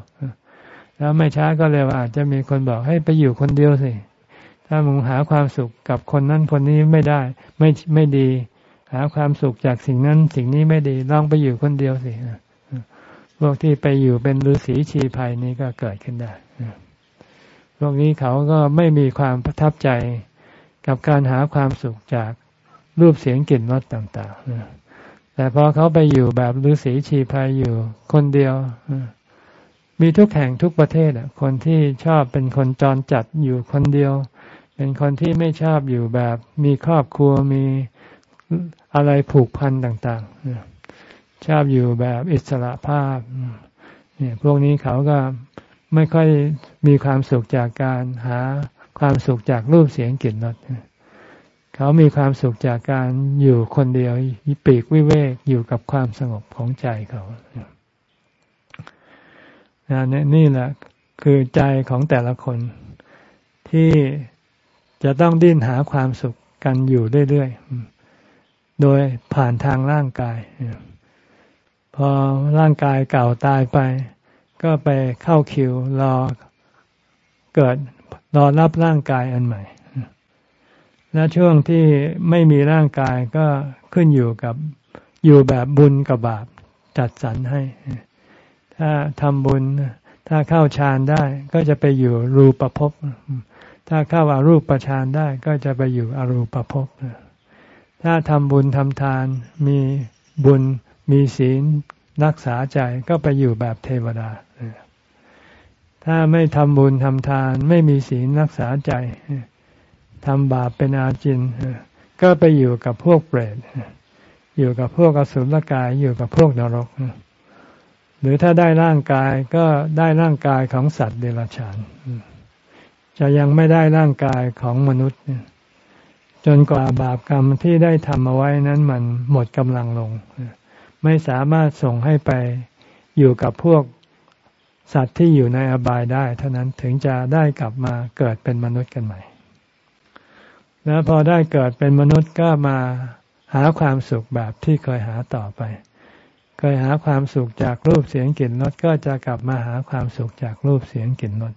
แล้วไม่ช้าก็เร็วอาจจะมีคนบอกให้ไปอยู่คนเดียวสิ ถ้ามึงหาความสุขกับคนนั้นคนนี้ไม่ได้ ไม่ไม่ดี หาความสุขจากสิ่งนั้น สิ่งนี้ไม่ดีลองไปอยู่คนเดียวสิพวกที่ไปอยู่เป็นฤาษีชีภัยนี้ก็เกิดขึ้นได้ พวกนี้เขาก็ไม่มีความประทับใจกับการหาความสุขจากรูปเสียงกลิ่นรสต่างๆ แต่พอเขาไปอยู่แบบฤาษีชีพายอยู่คนเดียว มีทุกแห่งทุกประเทศคนที่ชอบเป็นคนจรจัดอยู่คนเดียว เป็นคนที่ไม่ชอบอยู่แบบมีครอบครัวมีอะไรผูกพันต่างๆ ชอบอยู่แบบอิสระภาพเนี่ยพวกนี้เขาก็ ไม่ค่อยมีความสุขจากการหาความสุขจากรูปเสียงกลิ่นรสเขามีความสุขจากการอยู่คนเดียวปีกวิเวกอยู่กับความสงบของใจเขานี่นี่แหละคือใจของแต่ละคน ที่จะต้องดิ้นหาความสุขกันอยู่เรื่อยๆ โดยผ่านทางร่างกาย พอร่างกายเก่าตายไป ก็ไปเข้าคิวรอเกิดรอรับร่างกายอันใหม่ และช่วงที่ไม่มีร่างกายก็ขึ้นอยู่กับอยู่แบบบุญกับบาปจัดสรรให้ ถ้าทำบุญ ถ้าเข้าฌานได้ก็จะไปอยู่รูปภพ ถ้าเข้าอารูปฌานได้ก็จะไปอยู่อรูปภพ ถ้าทำบุญทำทานมีบุญมีศีล รักษาใจก็ไปอยู่แบบเทวดา ถ้าไม่ทำบุญทำทานไม่มีศีลรักษาใจทำบาปเป็นอาจิน ก็ไปอยู่กับพวกเปรตอยู่กับพวกอสุรกายอยู่กับพวกนรก หรือถ้าได้ร่างกายก็ได้ร่างกายของสัตว์เดรัจฉานจะยังไม่ได้ร่างกายของมนุษย์ จนกว่าบาปกรรมที่ได้ทำเอาไว้นั้นมันหมดกำลังลง ไม่สามารถส่งให้ไปอยู่กับพวกสัตว์ที่อยู่ในอบายได้ เท่านั้นถึงจะได้กลับมาเกิดเป็นมนุษย์กันใหม่ แล้วพอได้เกิดเป็นมนุษย์ก็มาหาความสุขแบบที่เคยหาต่อไป เคยหาความสุขจากรูปเสียงกลิ่นรสก็จะกลับมาหาความสุขจากรูปเสียงกลิ่นรส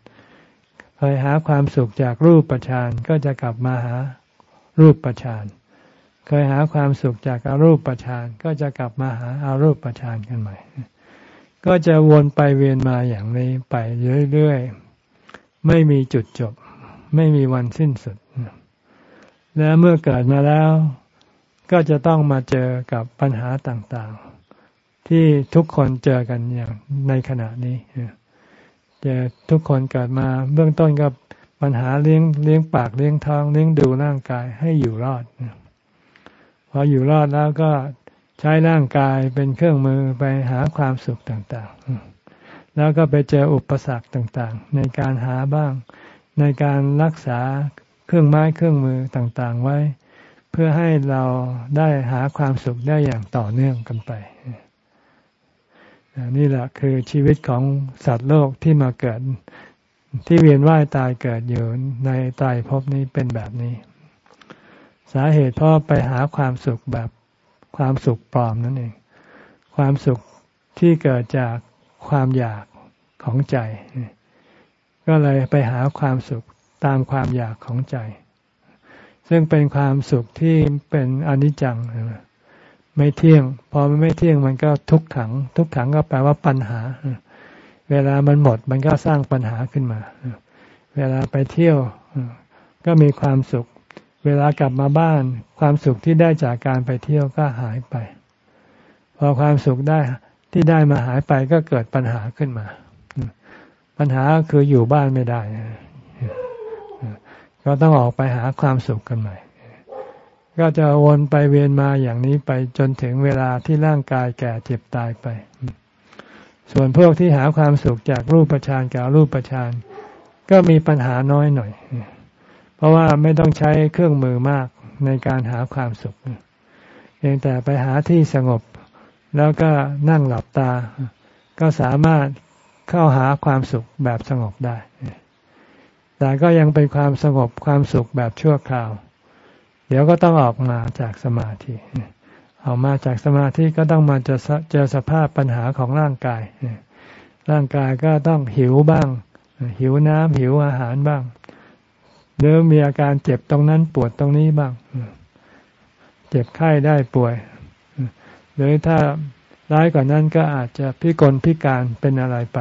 เคยหาความสุขจากรูปประชานก็จะกลับมาหารูปประชาน เคยหาความสุขจากอารูปประชานก็จะกลับมาหาอารูปประชานกันใหม่ ก็จะวนไปเวียนมาอย่างนี้ไปเรื่อยๆ ไม่มีจุดจบ ไม่มีวันสิ้นสุด และเมื่อเกิดมาแล้ว ก็จะต้องมาเจอกับปัญหาต่างๆ ที่ทุกคนเจอกันอย่างในขณะนี้เจอทุกคนเกิดมาเบื้องต้นก็ปัญหาเลี้ยงเลี้ยงปากเลี้ยงท้องเลี้ยงดูร่างกายให้อยู่รอด พออยู่รอดแล้วก็ใช้ร่างกายเป็นเครื่องมือไปหาความสุขต่างๆ แล้วก็ไปเจออุปสรรคต่างๆ ในการหาบ้าง ในการรักษาเครื่องไม้เครื่องมือต่างๆไว้ เพื่อให้เราได้หาความสุขได้อย่างต่อเนื่องกันไป นี่แหละคือชีวิตของสัตว์โลกที่มาเกิด ที่เวียนว่ายตายเกิดอยู่ในตายภพนี้เป็นแบบนี้ สาเหตุเพราะไปหาความสุขแบบความสุขปลอมนั่นเอง ความสุขที่เกิดจากความอยากของใจ ก็เลยไปหาความสุขตามความอยากของใจ ซึ่งเป็นความสุขที่เป็นอนิจจัง ไม่เที่ยง พอมันไม่เที่ยงมันก็ทุกขัง ทุกขังก็แปลว่าปัญหา เวลามันหมดมันก็สร้างปัญหาขึ้นมา เวลาไปเที่ยวก็มีความสุข เวลากลับมาบ้าน ความสุขที่ได้จากการไปเที่ยวก็หายไป พอความสุขได้ที่ได้มาหายไปก็เกิดปัญหาขึ้นมา ปัญหาคืออยู่บ้านไม่ได้ ก็ต้องออกไปหาความสุขกันใหม่ ก็จะวนไปเวียนมาอย่างนี้ไปจนถึงเวลาที่ร่างกายแก่เจ็บตายไป ส่วนพวกที่หาความสุขจากรูปฌานกับรูปฌานก็มีปัญหาน้อยหน่อย เพราะว่าไม่ต้องใช้เครื่องมือมากในการหาความสุขเพียงแต่ไปหาที่สงบ แล้วก็นั่งหลับตา ก็สามารถเข้าหาความสุขแบบสงบได้ แต่ก็ยังเป็นความสงบความสุขแบบชั่วคราว เดี๋ยวก็ต้องออกมาจากสมาธิออกมาจากสมาธิก็ต้องมาเจอเจอสภาพปัญหาของร่างกาย ร่างกายก็ต้องหิวบ้าง หิวน้ำหิวอาหารบ้าง หรือมีอาการเจ็บตรงนั้นปวดตรงนี้บ้าง เจ็บไข้ได้ป่วย หรือถ้าร้ายกว่านั้นก็อาจจะพิกลพิการเป็นอะไรไป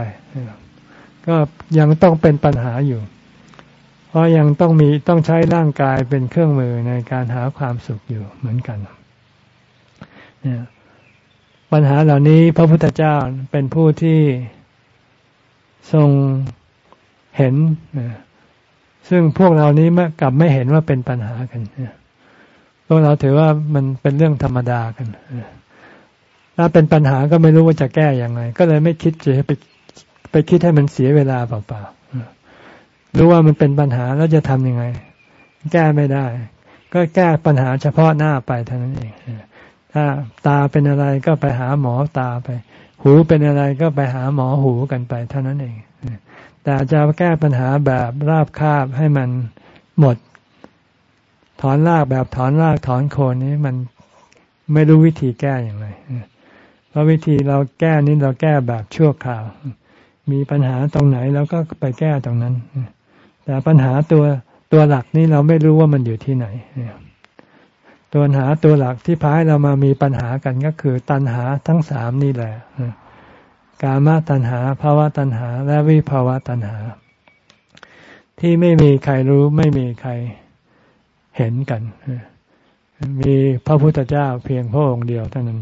ก็ยังต้องเป็นปัญหาอยู่ เพราะยังต้องมีต้องใช้ร่างกายเป็นเครื่องมือในการหาความสุขอยู่เหมือนกันเนี่ยปัญหาเหล่านี้พระพุทธเจ้าเป็นผู้ที่ทรงเห็น ซึ่งพวกเรานี้กลับไม่เห็นว่าเป็นปัญหากันพวกเราถือว่ามันเป็นเรื่องธรรมดากันถ้าเป็นปัญหาก็ไม่รู้ว่าจะแก้อย่างไร ก็เลยไม่คิดจะไปไปคิดให้มันเสียเวลาเปล่าๆรู้ว่ามันเป็นปัญหาแล้วจะทำยังไง แก้ไม่ได้ ก็แก้ปัญหาเฉพาะหน้าไปเท่านั้นเองถ้าตาเป็นอะไรก็ไปหาหมอตาไป หูเป็นอะไรก็ไปหาหมอหูกันไปเท่านั้นเอง แต่จะแก้ปัญหาแบบราบคาบให้มันหมด ถอนรากแบบถอนรากถอนโคนนี้มันไม่รู้วิธีแก้อย่างไรเพราะวิธีเราแก้นี้เราแก้แบบชั่วคราว มีปัญหาตรงไหนเราก็ไปแก้ตรงนั้น แต่ปัญหาตัวตัวหลักนี่เราไม่รู้ว่ามันอยู่ที่ไหนตัวปัญหาตัวหลักที่พาให้เรามามีปัญหากันก็คือ ตัณหาทั้งสามนี่แหละ กามตัณหาภาวะตัณหา และวิภาวะตัณหา ที่ไม่มีใครรู้ไม่มีใครเห็นกัน มีพระพุทธเจ้าเพียงพระองค์เดียวเท่านั้น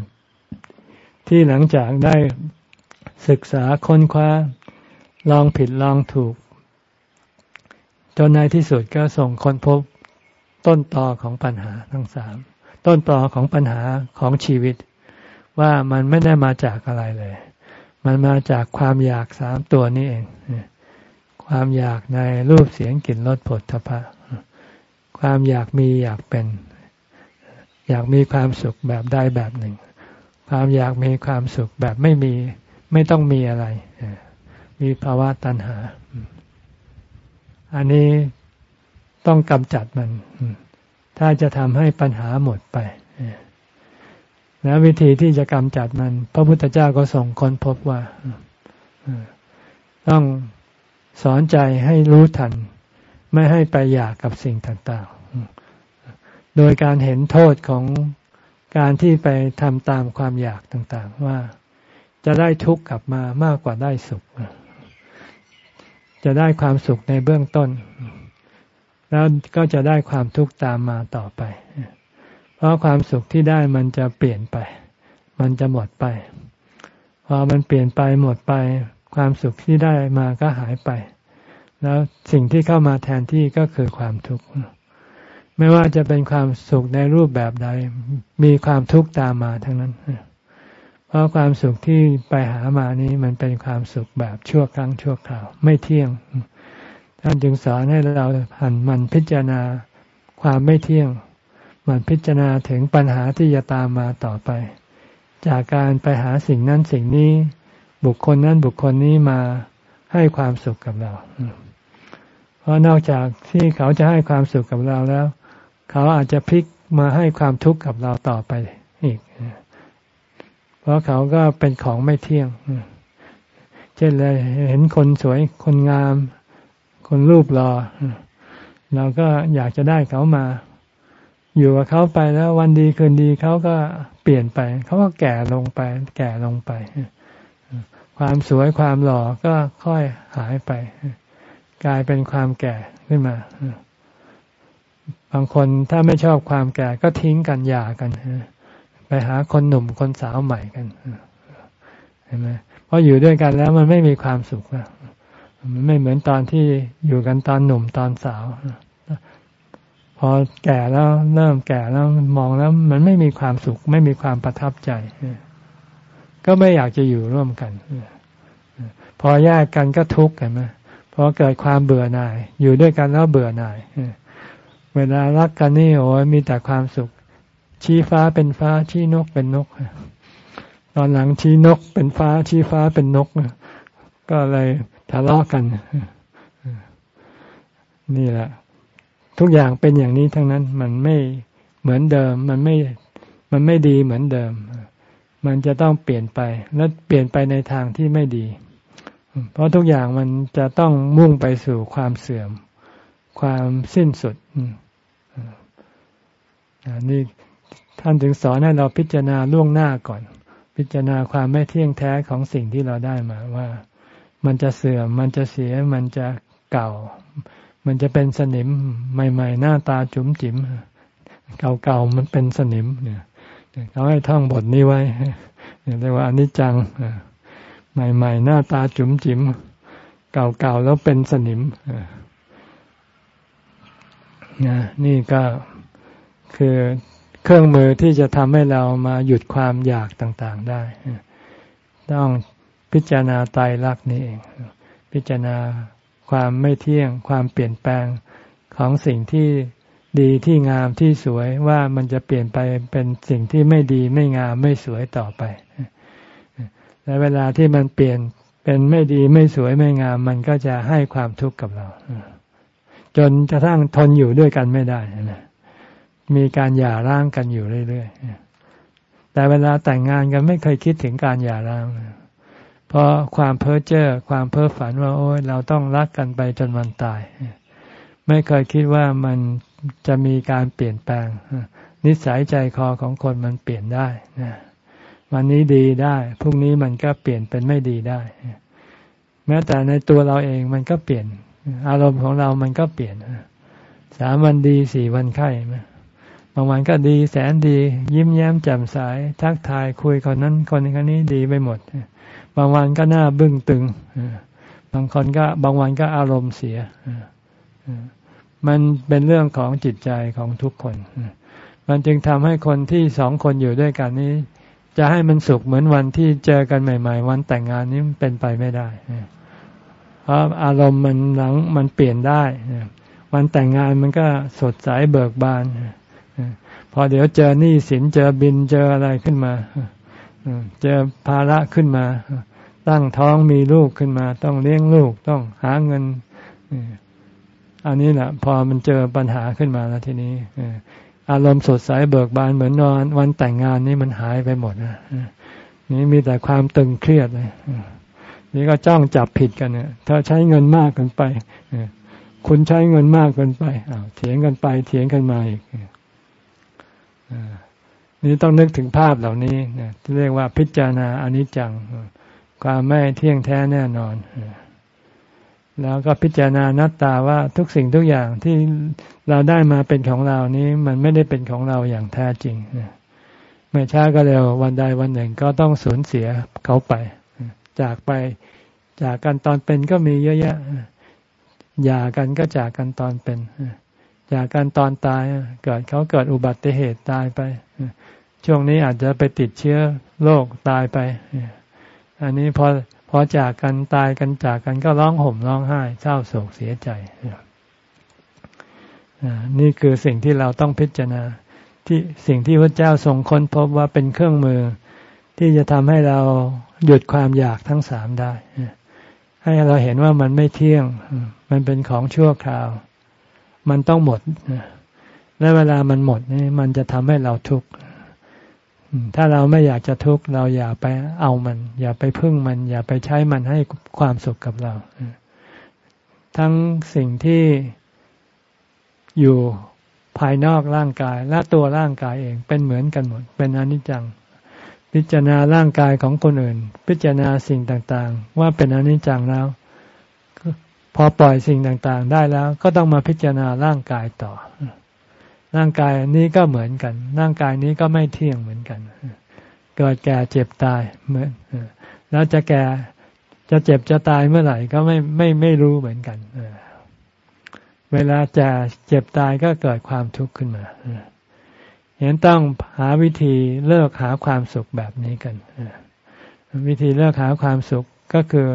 ที่หลังจากได้ศึกษาค้นคว้า ลองผิดลองถูก จนในที่สุดก็ส่งคนพบต้นตอของปัญหาทั้งสามต้นตอของปัญหาของชีวิต ว่ามันไม่ได้มาจากอะไรเลย มันมาจากความอยากสามตัวนี้เอง ความอยากในรูปเสียงกลิ่นรสผลทพะ ความอยากมีอยากเป็น อยากมีความสุขแบบใดแบบหนึ่ง ความอยากมีความสุขแบบไม่มี ไม่ต้องมีอะไร มีภาวะตัณหา อันนี้ต้องกำจัดมัน ถ้าจะทำให้ปัญหาหมดไป แล้ววิธีที่จะกำจัดมัน พระพุทธเจ้าก็ส่งคนพบว่าต้องสอนใจให้รู้ทัน ไม่ให้ไปอยากกับสิ่งต่างๆ โดยการเห็นโทษของการที่ไปทำตามความอยากต่างๆ ว่าจะได้ทุกข์กลับมามากกว่าได้สุข จะได้ความสุขในเบื้องต้น แล้วก็จะได้ความทุกข์ตามมาต่อไป เพราะความสุขที่ได้มันจะเปลี่ยนไป มันจะหมดไป พอมันเปลี่ยนไปหมดไป ความสุขที่ได้มาก็หายไป แล้วสิ่งที่เข้ามาแทนที่ก็คือความทุกข์ ไม่ว่าจะเป็นความสุขในรูปแบบใด มีความทุกข์ตามมาทั้งนั้น เพราะความสุขที่ไปหามานี้มันเป็นความสุขแบบชั่วครั้งชั่วคราว ไม่เที่ยง ท่านจึงสอนให้เราหันมันพิจารณาความไม่เที่ยง มันพิจารณาถึงปัญหาที่จะตามมาต่อไป จากการไปหาสิ่งนั้นสิ่งนี้ บุคคลนั้นบุคคลนี้มาให้ความสุขกับเรา เพราะนอกจากที่เขาจะให้ความสุขกับเราแล้ว เขาอาจจะพลิกมาให้ความทุกข์กับเราต่อไปอีก เพราะเขาก็เป็นของไม่เที่ยง เช่นเลยเห็นคนสวยคนงาม คนรูปหลอ่อเราก็อยากจะได้เขามา อยู่กับเขาไปแล้ว วันดีคืนดีเขาก็เปลี่ยนไป เขาก็แก่ลงไป แก่ลงไป ความสวยความหล่อก็ค่อยหายไป กลายเป็นความแก่ขึ้นมาบางคนถ้าไม่ชอบความแก่ก็ทิ้งกันหย่ากันไปหาคนหนุ่มคนสาวใหม่กันเห็นไหมเพราะอยู่ด้วยกันแล้วมันไม่มีความสุขแล้วมันไม่เหมือนตอนที่อยู่กันตอนหนุ่มตอนสาวพพ อแก่แล้วเริ่มแก่แล้วมองแล้ว มันไม่มีความสุข ไม่มีความประทับใจ ก็ไม่อยากจะอยู่ร่วมกัน พอแยกกันก็ทุกข์กันไหมพอเกิดความเบื่อหน่าย อยู่ด้วยกันแล้วเบื่อหน่าย เวลารักกันนี่โอ้ยมีแต่ความสุข ชี้ฟ้าเป็นฟ้าชี้นกเป็นนก ตอนหลังชี้นกเป็นฟ้าชี้ฟ้าเป็นนก ก็เลยทะเลาะกัน นี่แหละ ทุกอย่างเป็นอย่างนี้ทั้งนั้น มันไม่เหมือนเดิม มันไม่มันไม่ดีเหมือนเดิม มันจะต้องเปลี่ยนไป และเปลี่ยนไปในทางที่ไม่ดี เพราะทุกอย่างมันจะต้องมุ่งไปสู่ความเสื่อม ความสิ้นสุดนี่ท่านถึงสอนให้เราพิจารณาล่วงหน้าก่อน พิจารณาความไม่เที่ยงแท้ของสิ่งที่เราได้มาว่า มันจะเสื่อม มันจะเสีย มันจะเก่า มันจะเป็นสนิมใหม่ ๆ หน้าตาจุ๋มจิ๋มเก่าๆมันเป็นสนิมเนี่ยเขาให้ท่องบทนี้ไว้เรียกว่าอนิจจังใหม่ ๆ หน้าตาจุ๋มจิ๋มเก่าๆแล้วเป็นสนิมนะนี่ก็คือเครื่องมือที่จะทำให้เรามาหยุดความอยากต่างๆได้ ต้องพิจารณาตายรักนี่เอง พิจารณา ความไม่เที่ยง ความเปลี่ยนแปลงของสิ่งที่ดีที่งามที่สวยว่ามันจะเปลี่ยนไปเป็นสิ่งที่ไม่ดีไม่งามไม่สวยต่อไป และเวลาที่มันเปลี่ยนเป็นไม่ดีไม่สวยไม่งาม มันก็จะให้ความทุกข์กับเรา จนกระทั่งทนอยู่ด้วยกันไม่ได้นะมีการหย่าร้างกันอยู่เรื่อยๆแต่เวลาแต่งงานกันไม่เคยคิดถึงการหย่าร้าง เพราะความเพ้อเจ้อความเพ้อฝันว่าโอ้ยเราต้องรักกันไปจนวันตาย ไม่เคยคิดว่ามันจะมีการเปลี่ยนแปลง นิสัยใจคอของคนมันเปลี่ยนได้นะวันนี้ดีได้พรุ่งนี้มันก็เปลี่ยนเป็นไม่ดีได้ แม้แต่ในตัวเราเองมันก็เปลี่ยน อารมณ์ของเรามันก็เปลี่ยนสามวันดีสี่วันไข้บางวันก็ดีแสนดี ยิ้มแย้มแจ่มใสทักทายคุยคนนั้นคนนี้ดีไปหมด บางวันก็หน้าบึ้งตึงบางคนก็บางวันก็อารมณ์เสียมันเป็นเรื่องของจิตใจของทุกคน มันจึงทำให้คนที่สองคนอยู่ด้วยกันนี้ จะให้มันสุขเหมือนวันที่เจอกันใหม่ ๆ วันแต่งงานนี้มันเป็นไปไม่ได้เพราะอารมณ์มันหลังมันเปลี่ยนได้วันแต่งงานมันก็สดใสเบิกบานพอเดี๋ยวเจอหนี้สินเจอบินเจออะไรขึ้นมา เจอภาระขึ้นมา ตั้งท้องมีลูกขึ้นมา ต้องเลี้ยงลูกต้องหาเงินอันนี้แหละพอมันเจอปัญหาขึ้นมาแล้วทีนี้อารมณ์สดใสเบิกบานเหมือนนอน วันแต่งงานนี่มันหายไปหมดนะนี่มีแต่ความตึงเครียดเลยนี่ก็จ้องจับผิดกันเนี่ยถ้าใช้เงินมากเกินไปคุณใช้เงินมากเกินไปเถียงกันไป เถียงกันมาอีก นี่ต้องนึกถึงภาพเหล่านี้นะที่เรียกว่าพิจารณาอนิจจัง ความไม่เที่ยงแท้แน่นอน แล้วก็พิจารณานัตตาว่าทุกสิ่งทุกอย่างที่เราได้มาเป็นของเรานี้ มันไม่ได้เป็นของเราอย่างแท้จริงไม่ช้าก็เร็ววันใดวันหนึ่งก็ต้องสูญเสียเขาไป จากไปจากกันตอนเป็นก็มีเยอะแยะหย่ากันก็จากกันตอนเป็นจากกันตอนตายเกิดเขาเกิดอุบัติเหตุตายไป ช่วงนี้อาจจะไปติดเชื้อโรคตายไป อันนี้พอพอจากกันตายกันจากกันก็ร้องห่มร้องไห้ เศร้าโศกเสียใจนี่คือสิ่งที่เราต้องพิจารณา ที่สิ่งที่พระเจ้าทรงค้นพบว่าเป็นเครื่องมือ ที่จะทำให้เราหยุดความอยากทั้งสามได้ ให้เราเห็นว่ามันไม่เที่ยง มันเป็นของชั่วคราว มันต้องหมดและเวลามันหมดนี่มันจะทำให้เราทุกข์ ถ้าเราไม่อยากจะทุกข์เราอย่าไปเอามัน อย่าไปพึ่งมัน อย่าไปใช้มันให้ความสุขกับเรา ทั้งสิ่งที่อยู่ภายนอกร่างกาย และตัวร่างกายเองเป็นเหมือนกันหมด เป็นอนิจจัง พิจารณาร่างกายของคนอื่น พิจารณาสิ่งต่างๆ ว่าเป็นอนิจจังแล้วพอปล่อยสิ่งต่างๆ ได้แล้ว ก็ต้องมาพิจารณาร่างกายต่อ ร่างกายนี้ก็เหมือนกัน ร่างกายนี้ก็ไม่เที่ยงเหมือนกัน เกิดแก่เจ็บตายเหมือนแล้วจะแก่จะเจ็บจะตายเมื่อไหร่ก็ไม่ไม่ไม่รู้เหมือนกันเวลาจะเจ็บตายก็เกิดความทุกข์ขึ้นมาเห็นต้องหาวิธีเลิกหาความสุขแบบนี้กันวิธีเลิกหาความสุขก็คือ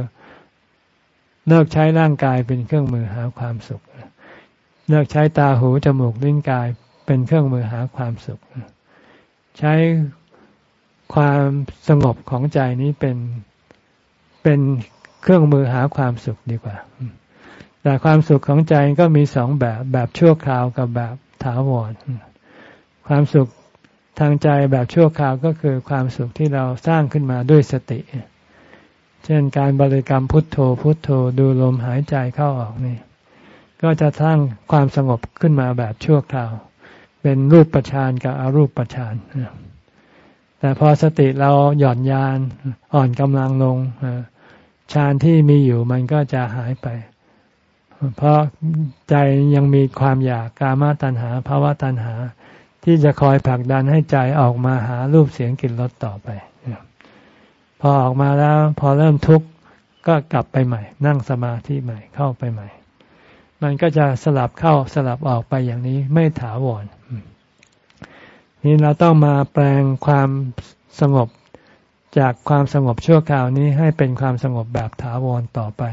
เลิกใช้ร่างกายเป็นเครื่องมือหาความสุข เลิกใช้ตาหูจมูกลิ้นกาย เป็นเครื่องมือหาความสุข ใช้ความสงบของใจนี้เป็นเป็นเครื่องมือหาความสุขดีกว่า แต่ความสุขของใจก็มีสองแบบแบบชั่วคราวกับแบบถาวร ความสุขทางใจแบบชั่วคราวก็คือความสุขที่เราสร้างขึ้นมาด้วยสติ เช่นการบริกรรมพุทโธพุทโธดูลมหายใจเข้าออกนี่ ก็จะสร้างความสงบขึ้นมาแบบชั่วคราว เป็นรูปประชานกับอรูปประชานแต่พอสติเราหย่อนยานอ่อนกำลังลงฌานที่มีอยู่มันก็จะหายไป เพราะใจยังมีความอยากกามาตัณหาภาวะตัณหา ที่จะคอยผลักดันให้ใจออกมาหารูปเสียงกลิ่นรสต่อไป พอออกมาแล้วพอเริ่มทุกข์ก็กลับไปใหม่ นั่งสมาธิใหม่เข้าไปใหม่ มันก็จะสลับเข้าสลับออกไปอย่างนี้ไม่ถาวรนี่เราต้องมาแปลงความสงบจากความสงบชั่วคราวนี้ให้เป็นความสงบแบบถาวรต่อไป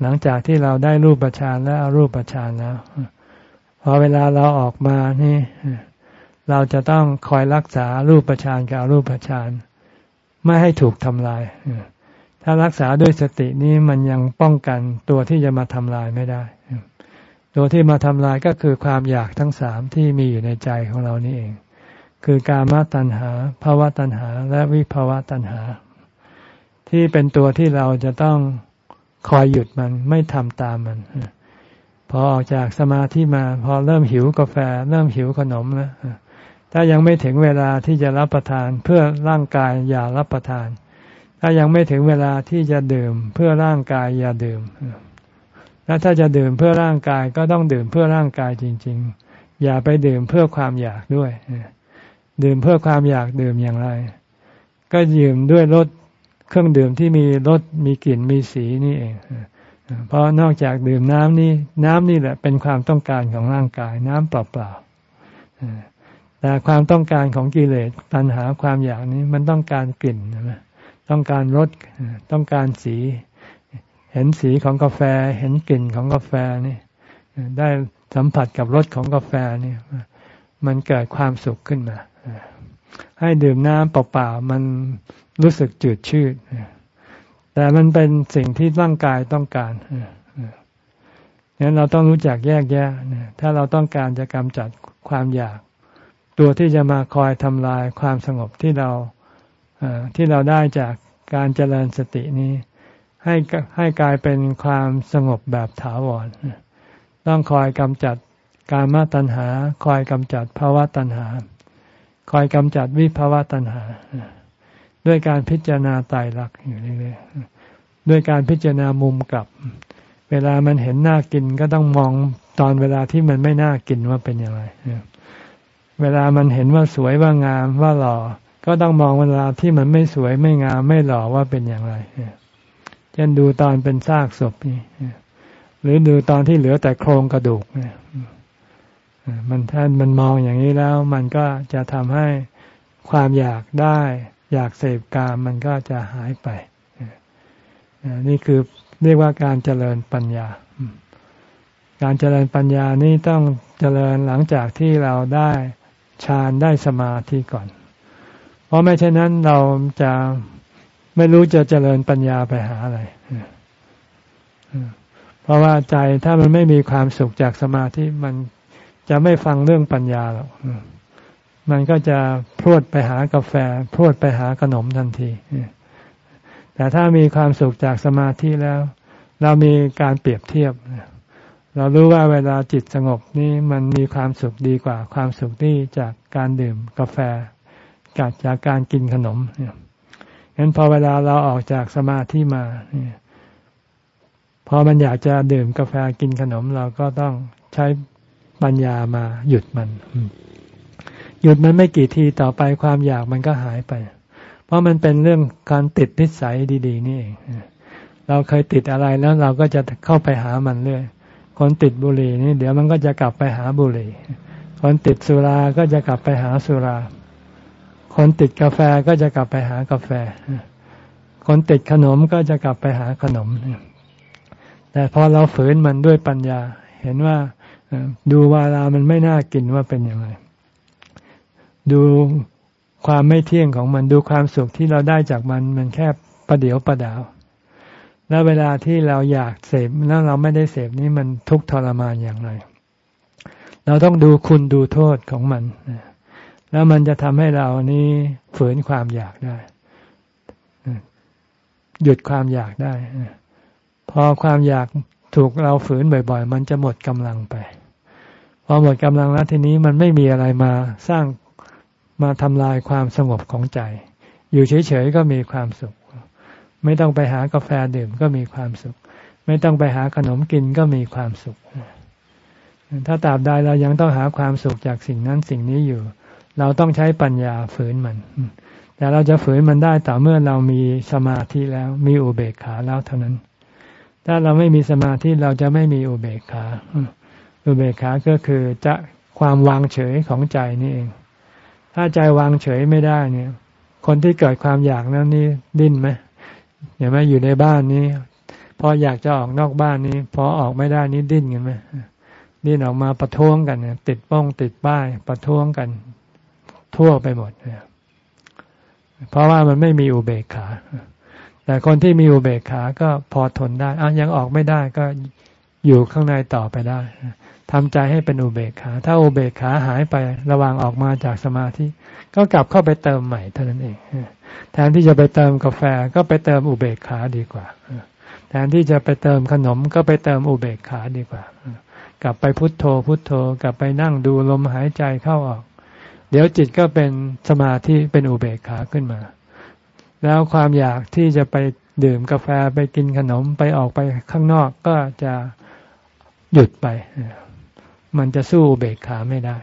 หลังจากที่เราได้รูปฌานและรูปฌานแล้วพอเวลาเราออกมานี่ เราจะต้องคอยรักษารูปฌานกับรูปฌานไม่ให้ถูกทำลายถ้ารักษาด้วยสตินี้มันยังป้องกันตัวที่จะมาทำลายไม่ได้ ตัวที่มาทำลายก็คือความอยากทั้งสามที่มีอยู่ในใจของเรานี่เอง คือกามตัณหาภาวะตัณหา และวิภาวะตัณหา ที่เป็นตัวที่เราจะต้องคอยหยุดมันไม่ทำตามมันพอออกจากสมาธิมา พอเริ่มหิวกาแฟ เริ่มหิวขนมแล้วถ้ายังไม่ถึงเวลาที่จะรับประทานเพื่อร่างกายอย่ารับประทาน ถ้ายังไม่ถึงเวลาที่จะดื่ม เพื่อร่างกายอย่าดื่ม แล้วถ้าจะดื่มเพื่อร่างกายก็ต้องดื่มเพื่อร่างกายจริง ๆ อย่าไปดื่มเพื่อความอยากด้วย ดื่มเพื่อความอยากดื่มอย่างไร ก็ดื่มด้วยรสเครื่องดื่มที่มีรสมีกลิ่นมีสีนี่เอง เพราะนอกจากดื่มน้ำนี่น้ำนี่แหละเป็นความต้องการของร่างกาย น้ำเปล่าๆแต่ความต้องการของกิเลสตัณหาความอยากนี้มันต้องการกลิ่นต้องการรสต้องการสี เห็นสีของกาแฟ เห็นกลิ่นของกาแฟนี่ได้สัมผัสกับรสของกาแฟนี่มันเกิดความสุขขึ้นมา ให้ดื่มน้ำเปล่าๆมันรู้สึกจืดชืด แต่มันเป็นสิ่งที่ร่างกายต้องการงั้นเราต้องรู้จักแยกแยะถ้าเราต้องการจะกำจัดความอยาก ตัวที่จะมาคอยทำลายความสงบที่เราที่เราได้จากการเจริญสตินี้ ให้ให้กลายเป็นความสงบแบบถาวร ต้องคอยกำจัดการมาตัณหา คอยกำจัดภาวะตัณหา คอยกำจัดวิภาวะตัณหา ด้วยการพิจารณาตายรักอยู่เรื่อยๆด้วยการพิจารณามุมกลับ เวลามันเห็นน่ากินก็ต้องมองตอนเวลาที่มันไม่น่ากินว่าเป็นอย่างไรเวลามันเห็นว่าสวยว่างามว่าหล่อ ก็ต้องมองเวลาที่มันไม่สวยไม่งามไม่หล่อว่าเป็นอย่างไรเช่นดูตอนเป็นซากศพนี่หรือดูตอนที่เหลือแต่โครงกระดูกเนี่ยมันท่านมันมองอย่างนี้แล้ว มันก็จะทำให้ความอยากได้ อยากเสพกามมันก็จะหายไปนี่คือเรียกว่าการเจริญปัญญา การเจริญปัญญานี่ต้องเจริญหลังจากที่เราได้ฌานได้สมาธิก่อน เพราะไม่เช่นนั้นเราจะ ไม่รู้จะเจริญปัญญาไปหาอะไรเพราะว่าใจถ้ามันไม่มีความสุขจากสมาธิมันจะไม่ฟังเรื่องปัญญาหรอกมันก็จะพรวดไปหากาแฟ พรวดไปหาขนมทันที แต่ถ้ามีความสุขจากสมาธิแล้ว เรามีการเปรียบเทียบ เรารู้ว่าเวลาจิตสงบนี่มันมีความสุขดีกว่า ความสุขที่จากการดื่มกาแฟกับจากการกินขนมเนี่ย งั้นพอเวลาเราออกจากสมาธิมาเนี่ยพอมันอยากจะดื่มกาแฟกินขนม เราก็ต้องใช้ปัญญามาหยุดมัน หยุดมันไม่กี่ทีต่อไปความอยากมันก็หายไป เพราะมันเป็นเรื่องการติดนิสัยดี ๆ นี่เองเราเคยติดอะไรแล้วเราก็จะเข้าไปหามันเรื่อยคนติดบุหรี่นี่เดี๋ยวมันก็จะกลับไปหาบุหรี่ คนติดสุราก็จะกลับไปหาสุรา คนติดกาแฟก็จะกลับไปหากาแฟ คนติดขนมก็จะกลับไปหาขนม แต่พอเราฝืนมันด้วยปัญญา เห็นว่าดูวาลามันไม่น่ากินว่าเป็นยังไง ดูความไม่เที่ยงของมันดูความสุขที่เราได้จากมัน มันแค่ประเดียวประดาว แล้วเวลาที่เราอยากเสพแล้วเราไม่ได้เสพนี่มันทุกข์ทรมานอย่างไร เราต้องดูคุณดูโทษของมัน แล้วมันจะทำให้เรานี้ฝืนความอยากได้ หยุดความอยากได้ พอความอยากถูกเราฝืนบ่อย ๆ มันจะหมดกำลังไป พอหมดกำลังแล้วทีนี้มันไม่มีอะไรมาสร้างมาทำลายความสงบของใจ อยู่เฉยๆก็มีความสุข ไม่ต้องไปหากาแฟดื่มก็มีความสุข ไม่ต้องไปหาขนมกินก็มีความสุข ถ้าตราบใดเรายังต้องหาความสุขจากสิ่งนั้นสิ่งนี้อยู่ เราต้องใช้ปัญญาฝืนมัน แต่เราจะฝืนมันได้ต่อเมื่อเรามีสมาธิแล้วมีอุเบกขาแล้วเท่านั้น ถ้าเราไม่มีสมาธิเราจะไม่มีอุเบกขาอุเบกขาก็คือจะความวางเฉยของใจนี่เอง ถ้าใจวางเฉยไม่ได้เนี่ย คนที่เกิดความอยากนั้นนี่ดิ้นไหมเห็นไหมอยู่ในบ้านนี้พออยากจะออกนอกบ้านนี้พอออกไม่ได้นี้ดิ้นกันไหมดิ้นออกมาประท้วงกันเนี่ยติดป้องติดป้ายประท้วงกัน ทั่วไปหมดเนี่ยเพราะว่ามันไม่มีอุเบกขา แต่คนที่มีอุเบกขาก็พอทนได้อะยังออกไม่ได้ก็อยู่ข้างในต่อไปได้ทำใจให้เป็นอุเบกขา ถ้าอุเบกขาหายไประหว่างออกมาจากสมาธิ ก็กลับเข้าไปเติมใหม่เท่านั้นเอง แทนที่จะไปเติมกาแฟก็ไปเติมอุเบกขาดีกว่า แทนที่จะไปเติมขนมก็ไปเติมอุเบกขาดีกว่า กลับไปพุทโธพุทโธ กลับไปนั่งดูลมหายใจเข้าออก เดี๋ยวจิตก็เป็นสมาธิเป็นอุเบกขาขึ้นมา แล้วความอยากที่จะไปดื่มกาแฟไปกินขนมไปออกไปข้างนอกก็จะหยุดไป มันจะสู้อุเบกขาไม่ได้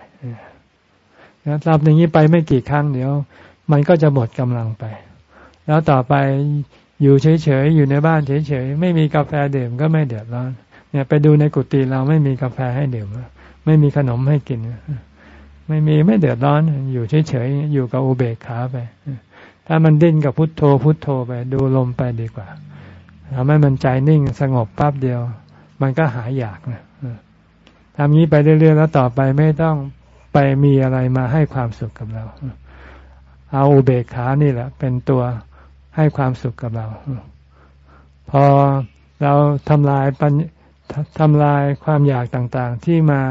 นะรับอย่างนี้ไปไม่กี่ครั้งเดี๋ยว มันก็จะหมดกำลังไป แล้วต่อไปอยู่เฉยๆอยู่ในบ้านเฉยๆไม่มีกาแฟดื่มก็ไม่เดือดร้อนเนี่ยไปดูในกุฏิเราไม่มีกาแฟให้ดื่มไม่มีขนมให้กิน ไม่มีไม่เดือดร้อนอยู่เฉยๆอยู่กับอุเบกขาไป ถ้ามันดิ้นกับพุทโธ พุทโธไปดูลมไปดีกว่าทำให้มันใจนิ่งสงบปั๊บเดียว มันก็หายอยากนะทำนี้ไปเรื่อยๆแล้วต่อไปไม่ต้องไปมีอะไรมาให้ความสุขกับเรา เอาอุเบกขานี่แหละ เป็นตัวให้ความสุขกับเรา พอเราทำลายปัญทำลายความอยากต่างๆ ที่มา